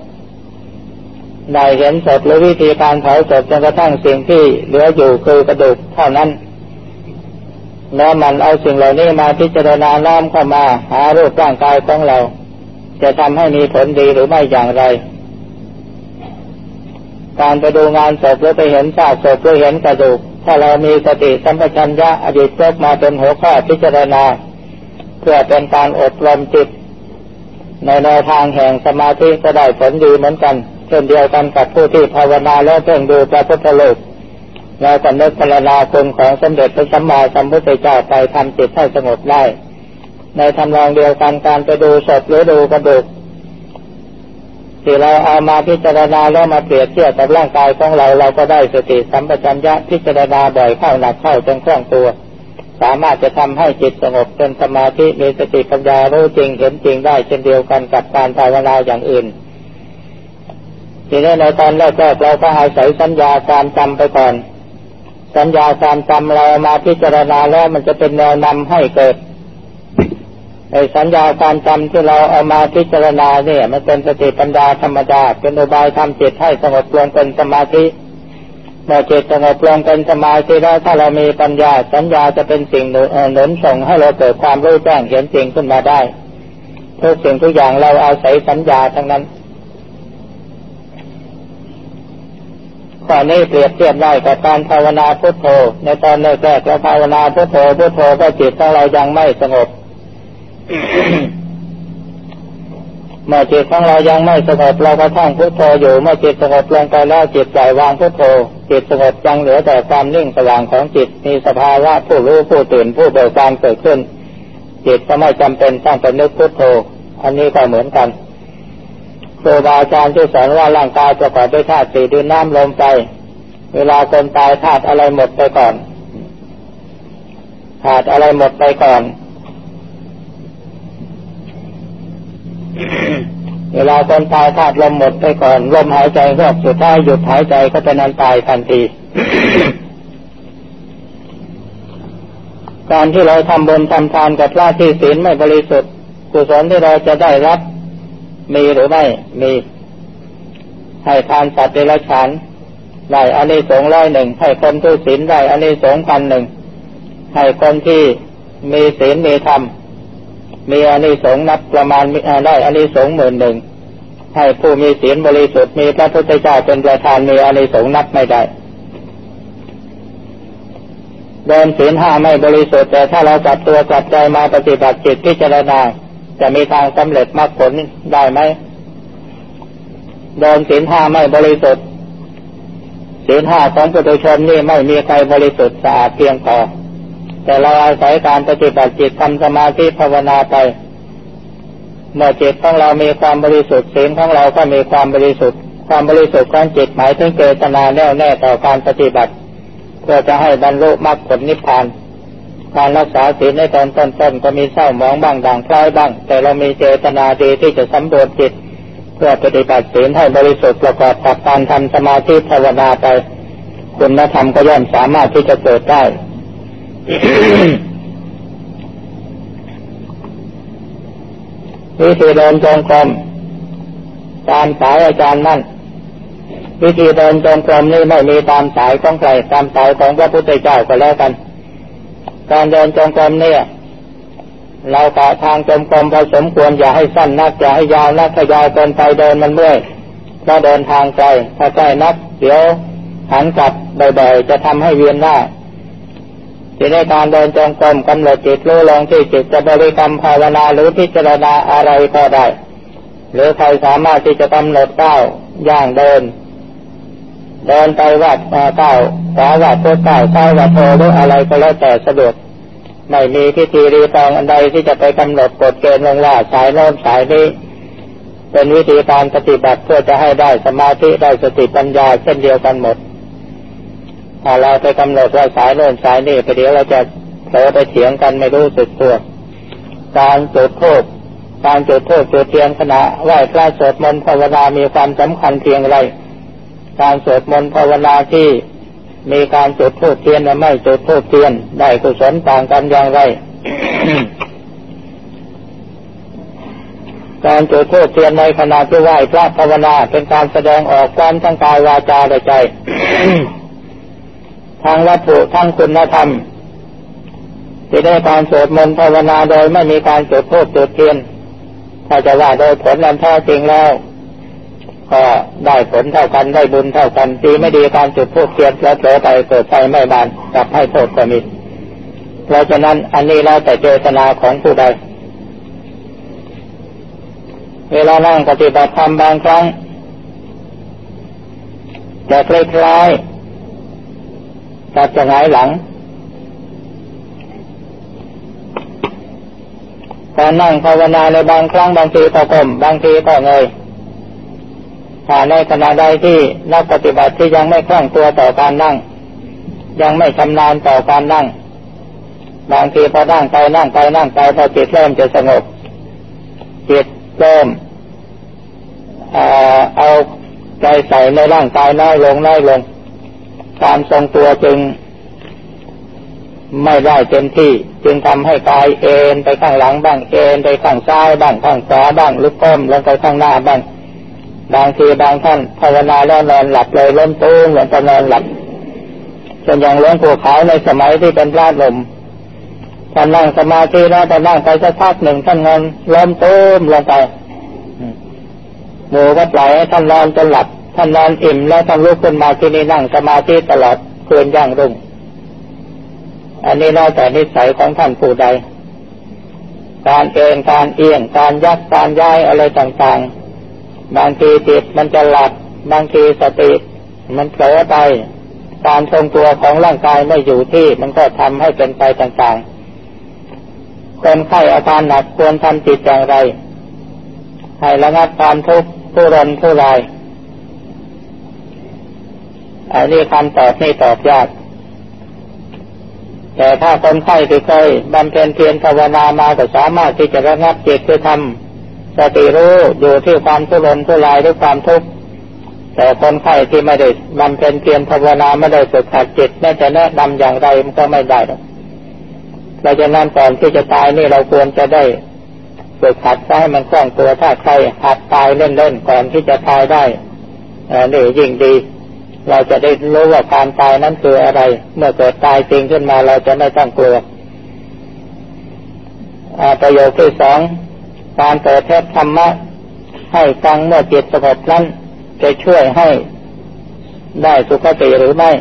ได้เห็นศพหรือวิธีการเผาศพจนกระทั่งสิ่งที่เหลืออยู่คือกระดูกเท่านั้น แล้วมันเอาสิ่งเหล่านี้มาพิจารณาน้อมเข้ามาหารูปร่างกายของเรา จะทำให้มีผลดีหรือไม่อย่างไร การไปดูงานศพหรือไปเห็นซากศพหรือเห็นกระดูก ถ้าเรามีสติสัมปชัญญะอดีตยกมาเป็นหัวข้อพิจารณา เพื่อเป็นการอบรมจิต ในแนวทางแห่งสมาธิก็ได้ผลดีเหมือนกัน เช่นเดียวกันกับผู้ที่ภาวนาแล้วเพ่งดูพระพุทธโลกแล้วก็นึกพรณนาคุณของสมเด็จพระสัมมาสัมพุทธเจ้าไปทำจิตให้สงบได้ ในทำนองเดียวกันการไปดูศพหรือดูกระดูกที่เราเอามาพิจารณาแล้วมาเปรียบเทียบกับร่างกายของเราเราก็ได้สติสัมปชัญญะพิจารณาบ่อยเข้าหนักเข้าจนคล่องตัว สามารถจะทำให้จิตสงบเป็นสมาธิมีสติปัญญารู้จริงเห็นจริงได้เช่นเดียวกันกับการภาวนาอย่างอื่น ทีนี้ในตอนแรกเราก็อาศัยสัญญาการจำไปก่อน สัญญาการจำเรามาพิจารณาแล้วมันจะเป็นแนวนำให้เกิดในสัญญาการจำที่เราเอามาพิจารณาเนี่ย มันเป็นสติปัญญาธรรมดาเป็นอุบายทำจิตให้สงบลงเป็นสมาธิเมื่อจิตสงบลงเป็นสมาธิแล้วถ้าเรามีปัญญา สัญญาจะเป็นสิ่งหนุนส่งให้เราเกิดความรู้แจ้งเห็นจริงขึ้นมาได้ทุกสิ่งทุกอย่างเราอาศัยสัญญาทั้งนั้น ข้อนี้เปรียบเทียบได้กับการภาวนาพุทโธ ในตอนแรกๆเราภาวนาพุทโธพุทโธก็จิตของเรายังไม่สงบเมื่อจิตของเรายังไม่สงบเราก็ท่องพุทโธอยู่เมื่อจิตสงบลงไปแล้วจิตปล่อยวางพุทโธ จิตสงบยังเหลือแต่ความนิ่งสว่างของจิตมีสภาวะผู้รู้ผู้ตื่นผู้เบิกบานเกิดขึ้น จิตก็ไม่จำเป็นต้องไปนึกพุทโธ อันนี้ก็เหมือนกัน ครูบาอาจารย์ที่สอนว่าร่างกายประกอบด้วยธาตุสี่ดินน้ำลมไฟเวลาคนตายธาตุอะไรหมดไปก่อนธาตุอะไรหมดไปก่อน เวลาคนตายธาตุลมหมดไปก่อน ลมหายใจก็สุดท้ายหยุดหายใจก็เป็นอันตายทันทีการที่เราทำบุญทำทานกับพระที่ศีลไม่บริสุทธิ์กุศลที่เราจะได้รับ มีหรือไม่ มี ให้ทานสัตว์เดรัจฉานได้อันนี้สงร้อยหนึ่ง ให้คนทุศีลได้อันนี้สงพันหนึ่ง ให้คนที่มีศีลมีธรรม มีอันนี้สงนับประมาณได้อันนี้สงหมื่นหนึ่ง ให้ผู้มีศีลบริสุทธิ์มีพระพุทธเจ้าเป็นประธานมีอันนี้สงนับไม่ได้เดินศีลห้าไม่บริสุทธิ์แต่ถ้าเราจับตัวจับใจมาปฏิบัติจิตพิจารณา จะมีทางสำเร็จมรรคผลได้ไหมเดินศีลห้าไม่บริสุทธิ์ศีลห้าของปุถุชนนี่ไม่มีใครบริสุทธิ์สะอาดเพียงพอแต่เราอาศัยการปฏิบัติจิตทำสมาธิภาวนาไป เมื่อจิตของเรามีความบริสุทธิ์ศีลของเราก็มีความบริสุทธิ์ ความบริสุทธิ์ของจิตหมายถึงเจตนาแน่วแน่ต่อการปฏิบัติ เพื่อจะให้บรรลุมรรคผลนิพพาน การรักษาศีลในตอนต้นๆก็มีเศร้าหมองบ้างด่างพร้อยบ้าง แต่เรามีเจตนาดีที่จะสำรวจจิต เพื่อปฏิบัติศีลให้บริสุทธิ์ประกอบกับการทำสมาธิภาวนาไป คุณธรรมก็ย่อมสามารถที่จะเกิดได้วิธีเดินจงกรมตามสายอาจารย์นั่นวิธีเดินจงกรมนี่ไม่มีตามสายของใครตามสายของพระพุทธเจ้าก็แล้วกัน การเดินจงกรมเนี่ย เรากะทางจงกรมพอสมควรอย่าให้สั้นนักอย่าให้ยาวนักถ้ายาวเกินไปเดินมันเมื่อยเพราะเดินทางไกลถ้าใกล้นัก เดี๋ยวหันกลับบ่อยๆจะทำให้เวียนหน้าทีในการเดินจงกรมกำหนดจิตรู้ลงที่จิตจะบริกรรมภาวนาหรือพิจารณาอะไรก็ได้ หรือใครสามารถที่จะกำหนดก้าวย่างเดิน เดินไปวัดมาเก้าขวาวัดพุทเก้าซ้าวัดโทหรืออะไรก็แล้วแต่สะดวกไม่มีพิธีรีตองอันใดที่จะไปกำหนดกฎเกณฑ์ลงว่าสายโน้นสายนี้ เป็นวิธีการปฏิบัติเพื่อจะให้ได้สมาธิได้สติปัญญาเช่นเดียวกันหมดถ้าเราไปกำหนดว่าสายโน้นสายนี้ไปเดี๋ยวเราจะเผลอไปเถียงกันไม่รู้สึกตัวการจุดโทษการจุดโทษจุดเทียนขณะไหว้พระสวดมนต์ภาวนามีความสำคัญเพียงไร การสวดมนต์ภาวนาที่มีการจุดธูปเทียนและไม่จุดธูปเทียน ได้กุศลต่างกันอย่างไร การจุดธูปเทียนในขณะที่ไหว้พระภาวนาเป็นการแสดงออกความทั้งกายวาจาและใจ ทางวัตถุทั้งคุณธรรมที่ได้การสวดมนต์ภาวนาโดยไม่มีการจุดธูปจุดเทียน ถ้าจะว่าโดยผลนั้นแท้จริงแล้ว ก็ได้ผลเท่ากันได้บุญเท่ากันดีไม่ดีการจุดพูดเทียนแล้วเผลอไปเกิดไฟไม่บานกลับให้โทษก็มีเพราะฉะนั้นอันนี้แล้วแต่เจตนาของผู้ใด เวลานั่งปฏิบัติธรรมบางครั้งจะคล้ายๆกับจะหงายหลังการนั่งภาวนาในบางครั้งบางทีก็ก้มบางทีก็เงย ในขณะใดที่นักปฏิบัติที่ยังไม่คล่องตัวต่อการนั่ง ยังไม่ชำนาญต่อการนั่ง บางทีพอนั่งไปนั่งไปนั่งไปพอจิตเริ่มจะสงบจิตเริ่มเอาใจใส่ในร่างกายน้อยลงน้อยลง การทรงตัวจึงไม่ได้เต็มที่ จึงทำให้กายเอ็นไปข้างหลังบ้างเอ็นไปข้างซ้ายบ้างข้างขวาบ้างลุกก้มลงไปข้างหน้าบ้าง บางทีบางท่านภาวนาแล้วนอนหลับเลยล้มตู้เหมือนจะนอนหลับจนอย่างหลวงปู่ขาวในสมัยที่เป็นพระลมท่านนั่งสมาธิแล้วแต่นั่งไปสักพักหนึ่งท่านนอนล้มตู้มลงไปหมูก็ปล่อยให้ท่านนอนจนหลับท่านนอนอิ่มแล้วท่านลุกขึ้นมาที่นี่นั่งสมาธิตลอดคืนย่างรุ่ง อันนี้แล้วแต่นิสัยของท่านผู้ใด การเอ็นการเอียงการยักการย้ายอะไรต่างๆ บางทีจิตมันจะหลับบางทีสติ มันเผลอไปการทรงตัวของร่างกายไม่อยู่ที่ มันก็ทำให้เป็นไปต่างๆ คนไข้อาการหนักควรทำจิตอย่างไร ให้ระงับความทุกข์ผู้รนผู้รายอันนี้คำตอบนี่ตอบยาก แต่ถ้าคนไข้ที่เคยบำเพ็ญเพียรภาวนามาก็สามารถที่จะระงับจิตคือทำ สติรู้อยู่ที่ความทุรนทุรายด้วยความทุกข์แต่คนไข้ที่ไม่ได้บำเพ็ญเพียรภาวนาไม่ได้ฝึกหัดจิตแม้จะแนะนำอย่างไรมันก็ไม่ได้เราจะนั่นก่อนที่จะตายนี่เราควรจะได้ฝึกหัดให้มันคล่องตัวถ้าใครหัดตายเล่นๆก่อนที่จะตายได้นี่ยิ่งดี เราจะได้รู้ว่าการตายนั้นคืออะไร เมื่อเกิดตายจริงขึ้นมาเราจะไม่ต้องกลัวประโยคที่สอง การเปิดเทศธรรมะให้ฟังเมื่อจิตสงบนั้นจะช่วยให้ได้สุขติหรือไม่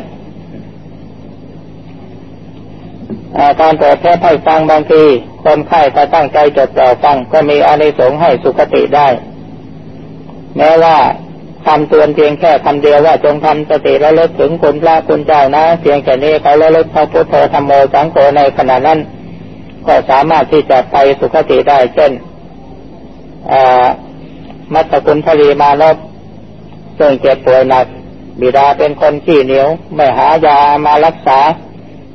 การเปิดเทศให้ฟังบางทีคนไข้ถ้าตั้งใจจดจ่อฟังก็มีอานิสงส์ให้สุขติได้ แม้ว่าคำเตือนเพียงแค่คำเดียวว่าจงทำสติและลึกถึงคุณพระคุณเจ้านะ เพียงแค่นี้เขาระลึกพระพุทธธรรมโมสังโฆในขณะนั้น ก็สามารถที่จะไปสุขติได้เช่น มัตตคุณทรีมาลบซึ่งเจ็บป่วยหนัก บิดาเป็นคนขี้เหนียว ไม่หายามารักษา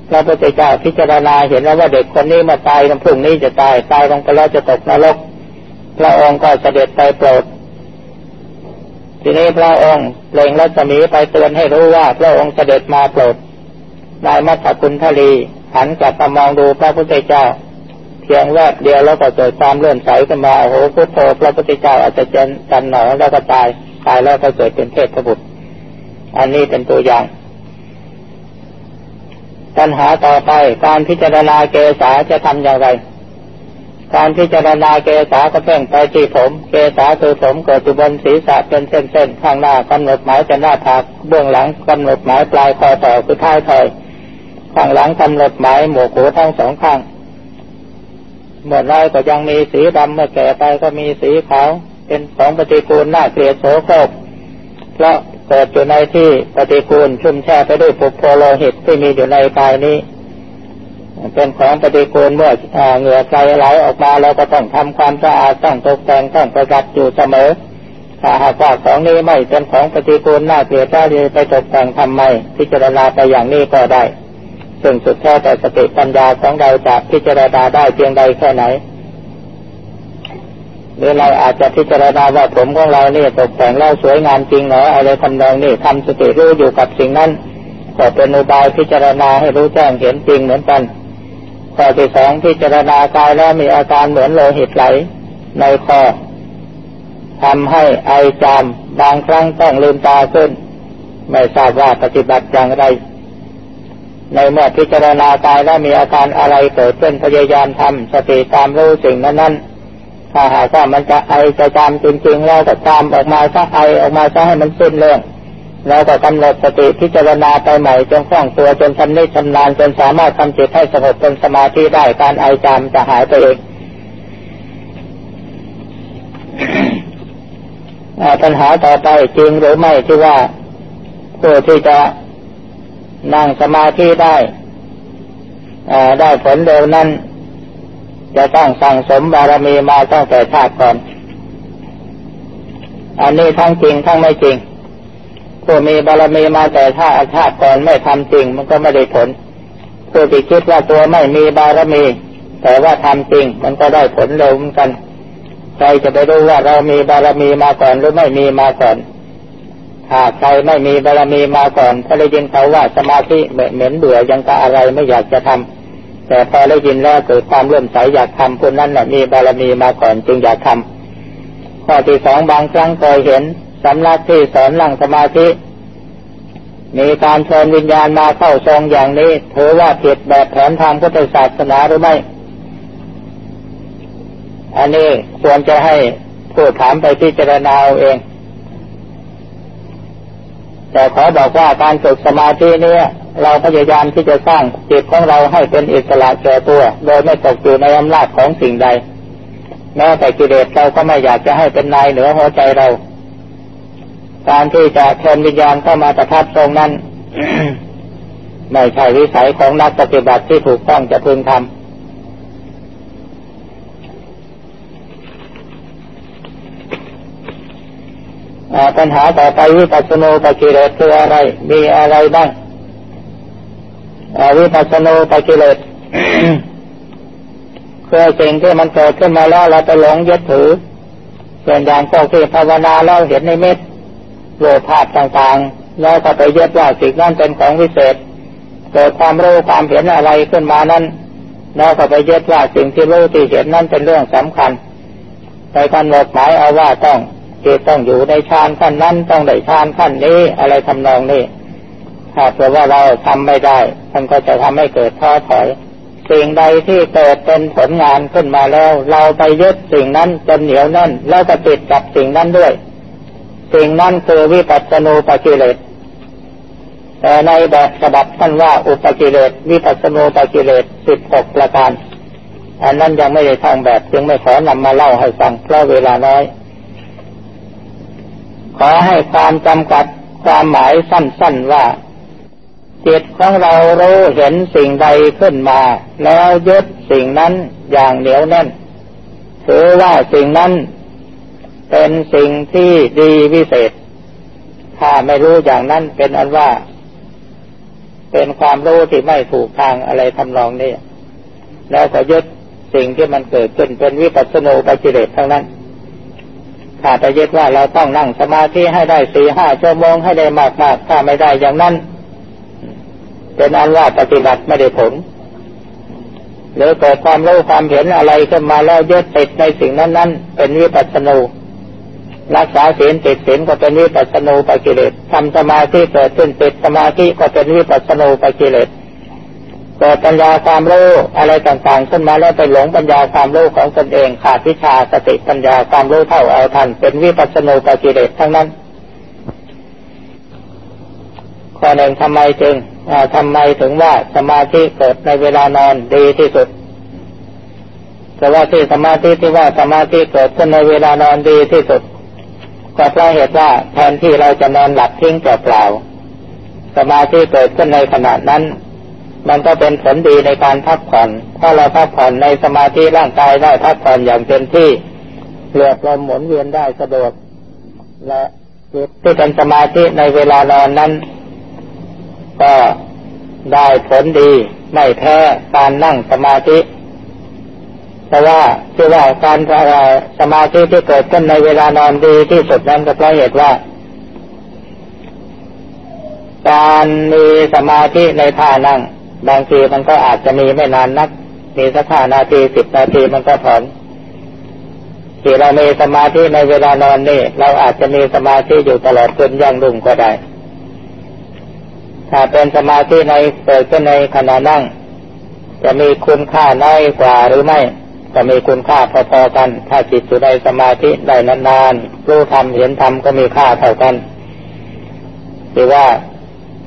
พระพุทธเจ้าพิจารณาเห็นแล้วว่าเด็กคนนี้มาตายวันพรุ่งนี้จะตายตายลงไปแล้วจะตกนรก พระองค์ก็เสด็จไปโปรดทีนี้พระองค์เล่งรัศมีไปเตือนให้รู้ว่าพระองค์เสด็จมาโปรดนายมัตตคุณทรีหันกลับมามองดูพระพุทธเจ้า เพียงแวบเดียวแล้วก็เกิดความเลื่อนใสขึ้นมาโอ้โหพุทโธพระพุทธเจ้าอาจจะเจนกันหนอแล้วก็ตายตายแล้วก็เกิดเป็นเทพบุตร อันนี้เป็นตัวอย่างปัญหาต่อไปการพิจารณาเกษาจะทำอย่างไร การพิจารณาเกษาก็เพ่งไปที่ผม เกษาคือผมเกิดอยู่บนศีรษะเป็นเส้นๆข้างหน้ากำหนดหมายจะหน้าผากเบื้องหลังกำหนดหมายปลายคอต่อคือท้ายถอยข้างหลังกำหนดหมายหมวกหูทั้งสองข้าง เมื่อไรก็ยังมีสีดำเมื่อแก่ไปก็มีสีขาว เป็นสองปฏิกูลน่าเกลียดโสโครกเพราะเกิดอยู่ในที่ปฏิกูลชุ่มแช่ไปด้วยปุโพโลหิตที่มีอยู่ในกายนี้ เป็นของปฏิกูลเมื่อเหงื่อใจไหลออกมาเราก็ต้องทำความสะอาดต้องตกแต่งต้องประดับอยู่เสมอถ้าหากว่าของนี้ไม่เป็นของปฏิกูลน่าเกลียดถ้าดีไปตกแต่งทำไมพิจารณาไปอย่างนี้ก็ได้ ซึ่งสุดแท้แต่สติปัญญาของเราจะพิจารณาได้เพียงใดแค่ไหนหรือเราอาจจะพิจารณาว่าผมของเราเนี่ยตกแต่งแล้วสวยงามจริงเหรออะไรทำนองนี้ทำสติรู้อยู่กับสิ่งนั้นก็เป็นอุบายพิจารณาให้รู้แจ้งเห็นจริงเหมือนกันข้อที่สองพิจารณากายแล้วมีอาการเหมือนโลหิตไหล ในคอทำให้ไอจามบางครั้งต้องลืมตาขึ้น ไม่ทราบว่าปฏิบัติอย่างไร ในเมื่อพิจารณากายแล้วมีอาการอะไรเกิดขึ้นพยายามทำสติตามรู้สิ่งนั้นนั้นถ้าหากว่ามันจะไอจะจามจริงๆ แล้วก็ตามออกมาซะไอออกมาซะให้มันสิ้นเรื่องแล้วก็กำหนดสติพิจารณาไปใหม่จนคล่องตัวจนชำนิชำนาญจนสามารถทำจิตให้สงบเป็นสมาธิได้การไอจามจะหายไปเองปัญหาต่อไปจริงหรือไม่ที่ว่าผู้ที่จะ นั่งสมาธิได้ได้ผลเร็วนั้น จะต้องสั่งสมบารมีมาตั้งแต่ชาติก่อน อันนี้ทั้งจริงทั้งไม่จริง ผู้มีบารมีมาแต่ชาติชาติก่อนไม่ทำจริง มันก็ไม่ได้ผล ผู้ที่คิดว่าตัวไม่มีบารมี แต่ว่าทำจริง มันก็ได้ผลเร็วเหมือนกัน ใครจะไปรู้ว่าเรามีบารมีมาก่อนหรือไม่มีมาก่อน ถ้าใครไม่มีบารมีมาก่อนถ้าได้ยินเขาว่าสมาธิเหม็นเบื่อยังกะอะไรไม่อยากจะทำแต่พอได้ยินแล้วเกิดความเลื่มใสอยากทำคนนั้นแหละมีบารมีมาก่อนจึงอยากทำข้อที่สองบางครั้งเคยเห็นสำนักที่สอนหลังสมาธิ มีการเชิญวิญญาณมาเข้าทรงอย่างนี้ถือว่าผิดแบบแผนทางพุทธศาสนาหรือไม่อันนี้ควรจะให้ผู้ถามไปพิจารณาเอาเอง แต่ขอบอกว่าการฝึกสมาธินี้เราพยายามที่จะสร้างจิตของเราให้เป็นอิสระแก่ตัว โดยไม่ตกอยู่ในอำนาจของสิ่งใด แม้แต่กิเลสเราก็ไม่อยากจะให้เป็นนายเหนือหัวใจเรา การที่จะเชิญวิญญาณเข้ามาประทับตรงนั้นไม่ใช่วิสัยของนักปฏิบัติที่ถูกต้องจะพึงทำ ปัญหาต่อไปวิปัสสนูปกิเลสคืออะไร มีอะไรบ้างวิปัสสนูปกิเลสคือสิ่งที่มันเกิดขึ้นมาแล้วเราไปหลงยึดถือส่วนอย่างพวกที่ภาวนาแล้วเห็นในเม็ดโลภาพต่างๆ แล้วก็ไปยึดว่าสิ่งนั้นเป็นของวิเศษเกิดความรู้ความเห็นอะไรขึ้นมานั้นแล้วก็ไปยึดว่าสิ่งที่รู้ที่เห็นนั้นเป็นเรื่องสำคัญไปกำหนดหมายเอาว่าต้อง จิตต้องอยู่ในฌานขั้นนั้นต้องได้ฌานขั้นนี้อะไรทำนองนี้ถ้าเผื่อว่าเราทำไม่ได้ มันก็จะทำให้เกิดท้อถอย สิ่งใดที่เกิดเป็นผลงานขึ้นมาแล้ว เราไปยึดสิ่งนั้นจนเหนียวแน่นแล้วก็ติดกับสิ่งนั้นด้วย สิ่งนั้นคือวิปัสสนูปกิเลสแต่ในแบบฉบับท่านว่าอุปกิเลสวิปัสสนูปกิเลสสิบหกประการอันนั้นยังไม่ได้ท่องแบบจึงไม่ขอนำมาเล่าให้ฟังเพราะเวลาน้อย อให้ความจำกัดความหมายสั้น ๆว่า จิตของเรารู้เห็นสิ่งใดขึ้นมา แล้วยึดสิ่งนั้นอย่างเหนียวแน่นถือว่าสิ่งนั้นเป็นสิ่งที่ดีวิเศษ ถ้าไม่รู้อย่างนั้นเป็นอันว่า เป็นความรู้ที่ไม่ถูกทางอะไรทำนองนี้แล้วก็ยึดสิ่งที่มันเกิดขึ้นเป็นวิปัสสนูปจิเลสทั้งนั้น ถ้าไปยึดว่าเราต้องนั่งสมาธิให้ได้สี่ห้าชั่วโมงให้ได้มากมากถ้าไม่ได้อย่างนั้นเป็นอันว่าปฏิบัติไม่ได้ผล หรือเกิดความรู้ความเห็นอะไรขึ้นมาแล้วยึดติดในสิ่งนั้นนั้นเป็นวิปัสสนูรักษาศีลติดศีลก็เป็นวิปัสสนูปกิเลสทำสมาธิเกิดขึ้นติดสมาธิก็เป็นวิปัสสนูปกิเลส กิดปัญญาความรู้อะไรต่างๆขึ้นมาแล้วไปหลงปัญญาความรู้ของตนเองขาดวิชาสติปัญญาความรู้เท่าเอาทันเป็นวิปัสสนูปกิเลสทั้งนั้น ข้อหนึ่งทำไมจึงทำไมถึงว่าสมาธิเกิดในเวลานอนดีที่สุดแต่ว่าที่สมาธิที่ว่าสมาธิเกิดขึ้นในเวลานอนดีที่สุดก็เพราะเหตุว่าแทนที่เราจะนอนหลับทิ้งเปล่าสมาธิเกิดขึ้นในขณะนั้น มันก็เป็นผลดีในการพักผ่อน ถ้าเราพักผ่อนในสมาธิร่างกายได้พักผ่อนอย่างเต็มที่เลือดลมหมุนเวียนได้สะดวก และจิตที่เป็นสมาธิในเวลานอนนั้น ก็ได้ผลดีไม่แพ้การนั่งสมาธิสราะว่าที่ว่าการสมาธิที่เกิดขึ้นในเวลานอนดีที่สุดนั้นก็เพราะเหตุว่า การมีสมาธิในท่านั่ง บางทีมันก็อาจจะมีไม่นานนัก มีสักห้านาทีสิบนาทีมันก็ถอนที่เรามีสมาธิในเวลานอนนี่เราอาจจะมีสมาธิอยู่ตลอดจนยั่งรุ่งก็ได้ ถ้าเป็นสมาธิในเกิดขึ้นในขณะนั่ง จะมีคุณค่าน้อยกว่าหรือไม่ก็มีคุณค่าพอๆกัน ถ้าจิตอยู่ในสมาธิได้นานๆรู้ธรรมเห็นธรรมก็มีค่าเท่ากันหรือว่า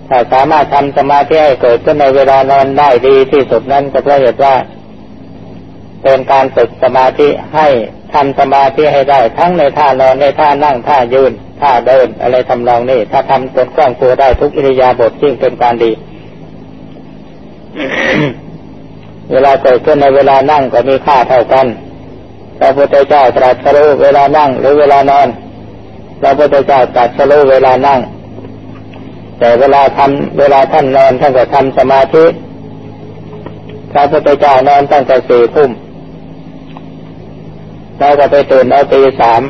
ถ้าสามารถทำสมาธิให้เกิดขึ้นในเวลานอนได้ดีที่สุดนั้นก็เพราะเหตุว่าเป็นการฝึกสมาธิให้ทำสมาธิให้ได้ ทั้งในท่านอนในท่านั่งท่ายืนท่าเดินอะไรทำนองนี้ ถ้าทำจนคล่องตัวได้ทุกอิริยาบถยิ่งเป็นการดีเวลาเกิดขึ้นในเวลานั่งก็มีค่าเท่ากัน พระพุทธเจ้าตรัสรู้เวลานั่งหรือเวลานอน พระพุทธเจ้าตรัสรู้เวลานั่ง แต่เวลาทำเวลาท่านนอนท่านก็ทำสมาธิพระพุทธเจ้านอนตั้งแต่สี่ทุ่มแล้วก็ไปตื่นเอาตีสาม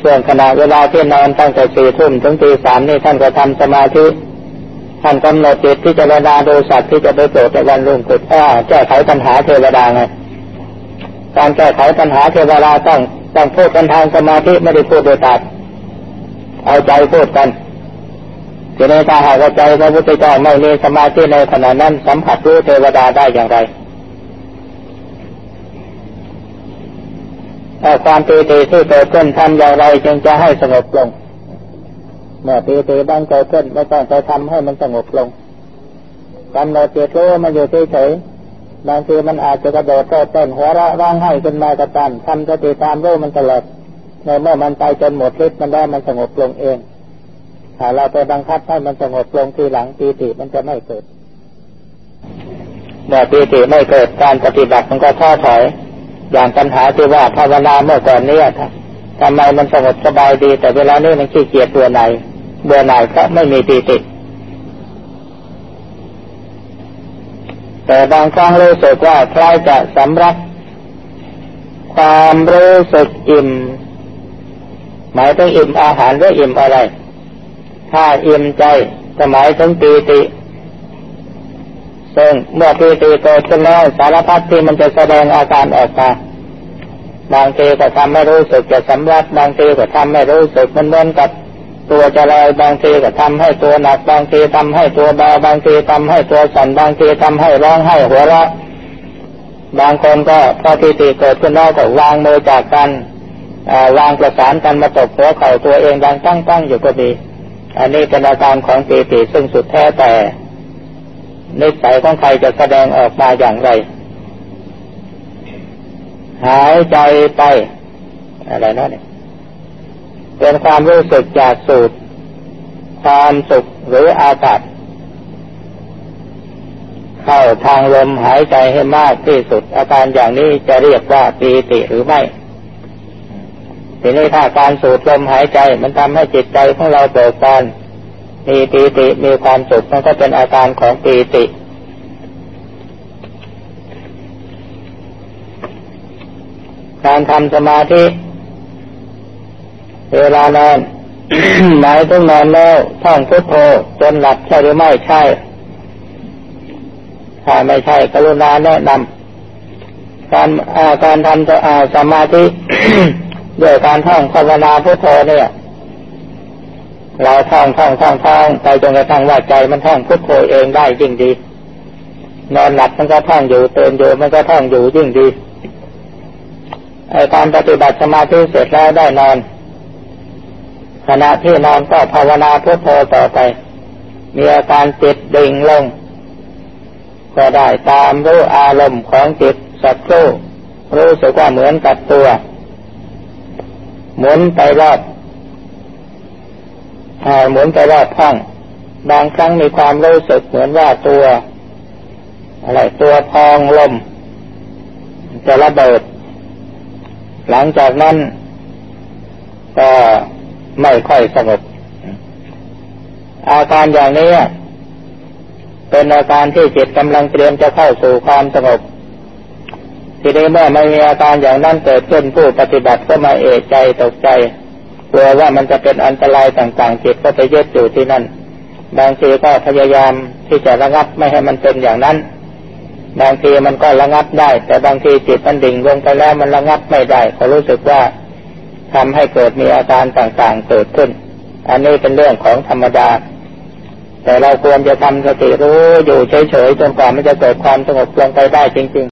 ช่วงขณะเวลาที่นอนตั้งแต่สี่ทุ่มถึงตีสามนี่ท่านก็ทำสมาธิท่านกำหนดจิตที่จะรณาดูสัตว์ที่จะไปโปรดในวันรุ่งขึ้นแก้ไขปัญหาเทวดาไงการแก้ไขปัญหาเทวดาต้องต้องพูดกันทางสมาธิไม่ได้พูดโดยตัดเอาใจพูดกัน ทีนี้ถ้าหากว่าใจพระพุทธเจ้าไม่มีสมาธิในขณะนั้นสัมผัสรู้เทวดาได้อย่างไรถ้าความปีติที่เกิดขึ้นทำอย่างไรจึงจะให้สงบลง เมื่อปีติบังเกิดขึ้นไม่ต้องไปทำให้มันสงบลงกำหนดจิตรู้มันอยู่เฉยๆบางทีมันอาจจะกระโดดโต้นหัวเราะร้องไห้ขึ้นมากระตันทำสติตามรู้มันตลอดในเมื่อมันไปจนหมดฤทธิ์มันได้มันสงบลงเอง ถ้าเราไปบังคับให้มันสงบลงทีหลังปีติมันจะไม่เกิดเมื่อปีติไม่เกิดการปฏิบัติมันก็ท้อถอย อย่างปัญหาที่ว่าภาวนาเมื่อก่อนนี้ทำไมมันสงบสบายดี แต่เวลานี้มันขี้เกียจตัวไหนเบื่อหน่ายเพราะไม่มีปีติแต่บางครั้งรู้สึกว่าคล้ายจะสำรับความรู้สึกอิ่ม หมายถึงอิ่มอาหารหรืออิ่มอะไร ถ้าอิ่มใจก็หมายถึงปีติ ซึ่งเมื่อปีติเกิดขึ้นแล้วสารพัดที่มันจะแสดงอาการออกมาบางทีก็ทำให้รู้สึกจะสำรับบางทีก็ทำให้รู้สึกมันเหมือนกับตัวจะลอยบางทีก็ทำให้ตัวหนัก บางทีทำให้ตัวเบาบางทีทำให้ตัวสั่นบางทีทำให้ร้องให้หัวเราะบางคนก็พอทีติเกิดขึ้นแล้วก็วางมือจากกันวางประสานกันมาตบหัวเข่าตัวเองดังตั้งตั้งอยู่ก็ดี อันนี้เป็นอาการของปีติซึ่งสุดแท้แต่นิสัยของใครจะแสดงออกมาอย่างไร หายใจไปอะไรนะเนี่ยเป็นความรู้สึกจากสูตร ความสุขหรืออากาศเข้าทางลมหายใจให้มากที่สุด อาการอย่างนี้จะเรียกว่าปีติหรือไม่ ทีนี้ถ้าการสูดลมหายใจ มันทำให้จิตใจของเราเบิกบานมีปีติมีความสุขมันก็เป็นอาการของปีติการทำสมาธิเวลานอนหมายถึงนอนแล้วท่องพุทโธจนหลับใช่หรือไม่ใช่ ถ้าไม่ใช่กรุณาแนะนำการการทำสมาธิ ด้วยการท่องภาวนาพุทโธเนี่ย เราท่องท่องท่องท่องไปจนกระทั่งว่าใจมันท่องพุทโธเองได้ยิ่งดี นอนหลับมันก็ท่องอยู่เตือนอยู่มันก็ท่องอยู่ยิ่งดีไอการปฏิบัติสมาธิเสร็จแล้วได้นอน ขณะที่นอนก็ภาวนาพุทโธต่อไป มีอาการจิตดิ่งลง ก็ได้ตามรู้อารมณ์ของจิตสักครู่รู้สึกว่าเหมือนกับตัว หมุนไปรอบหมุนไปรอบห้อง บางครั้งมีความรู้สึกเหมือนว่าตัว อะไรตัวพองลม จะระเบิด หลังจากนั้น ก็ไม่ค่อยสงบอาการอย่างนี้เป็นอาการที่จิตกำลังเตรียมจะเข้าสู่ความสงบ ทีนี้เมื่อไม่มีอาการอย่างนั้นเกิดขึ้นผู้ปฏิบัติก็มาเอะใจตกใจกลัวว่ามันจะเป็นอันตรายต่างๆจิตก็ไปยึดอยู่ที่นั่น บางทีก็พยายามที่จะระงับไม่ให้มันเป็นอย่างนั้น บางทีมันก็ระงับได้ แต่บางทีจิตมันดิ่งลงไปแล้วมันระงับไม่ได้เขารู้สึกว่าทำให้เกิดมีอาการต่างๆเกิดขึ้น อันนี้เป็นเรื่องของธรรมดา แต่เราควรจะทำสติรู้อยู่เฉยๆจนกว่ามันจะเกิดความสงบลงไปได้จริง ๆ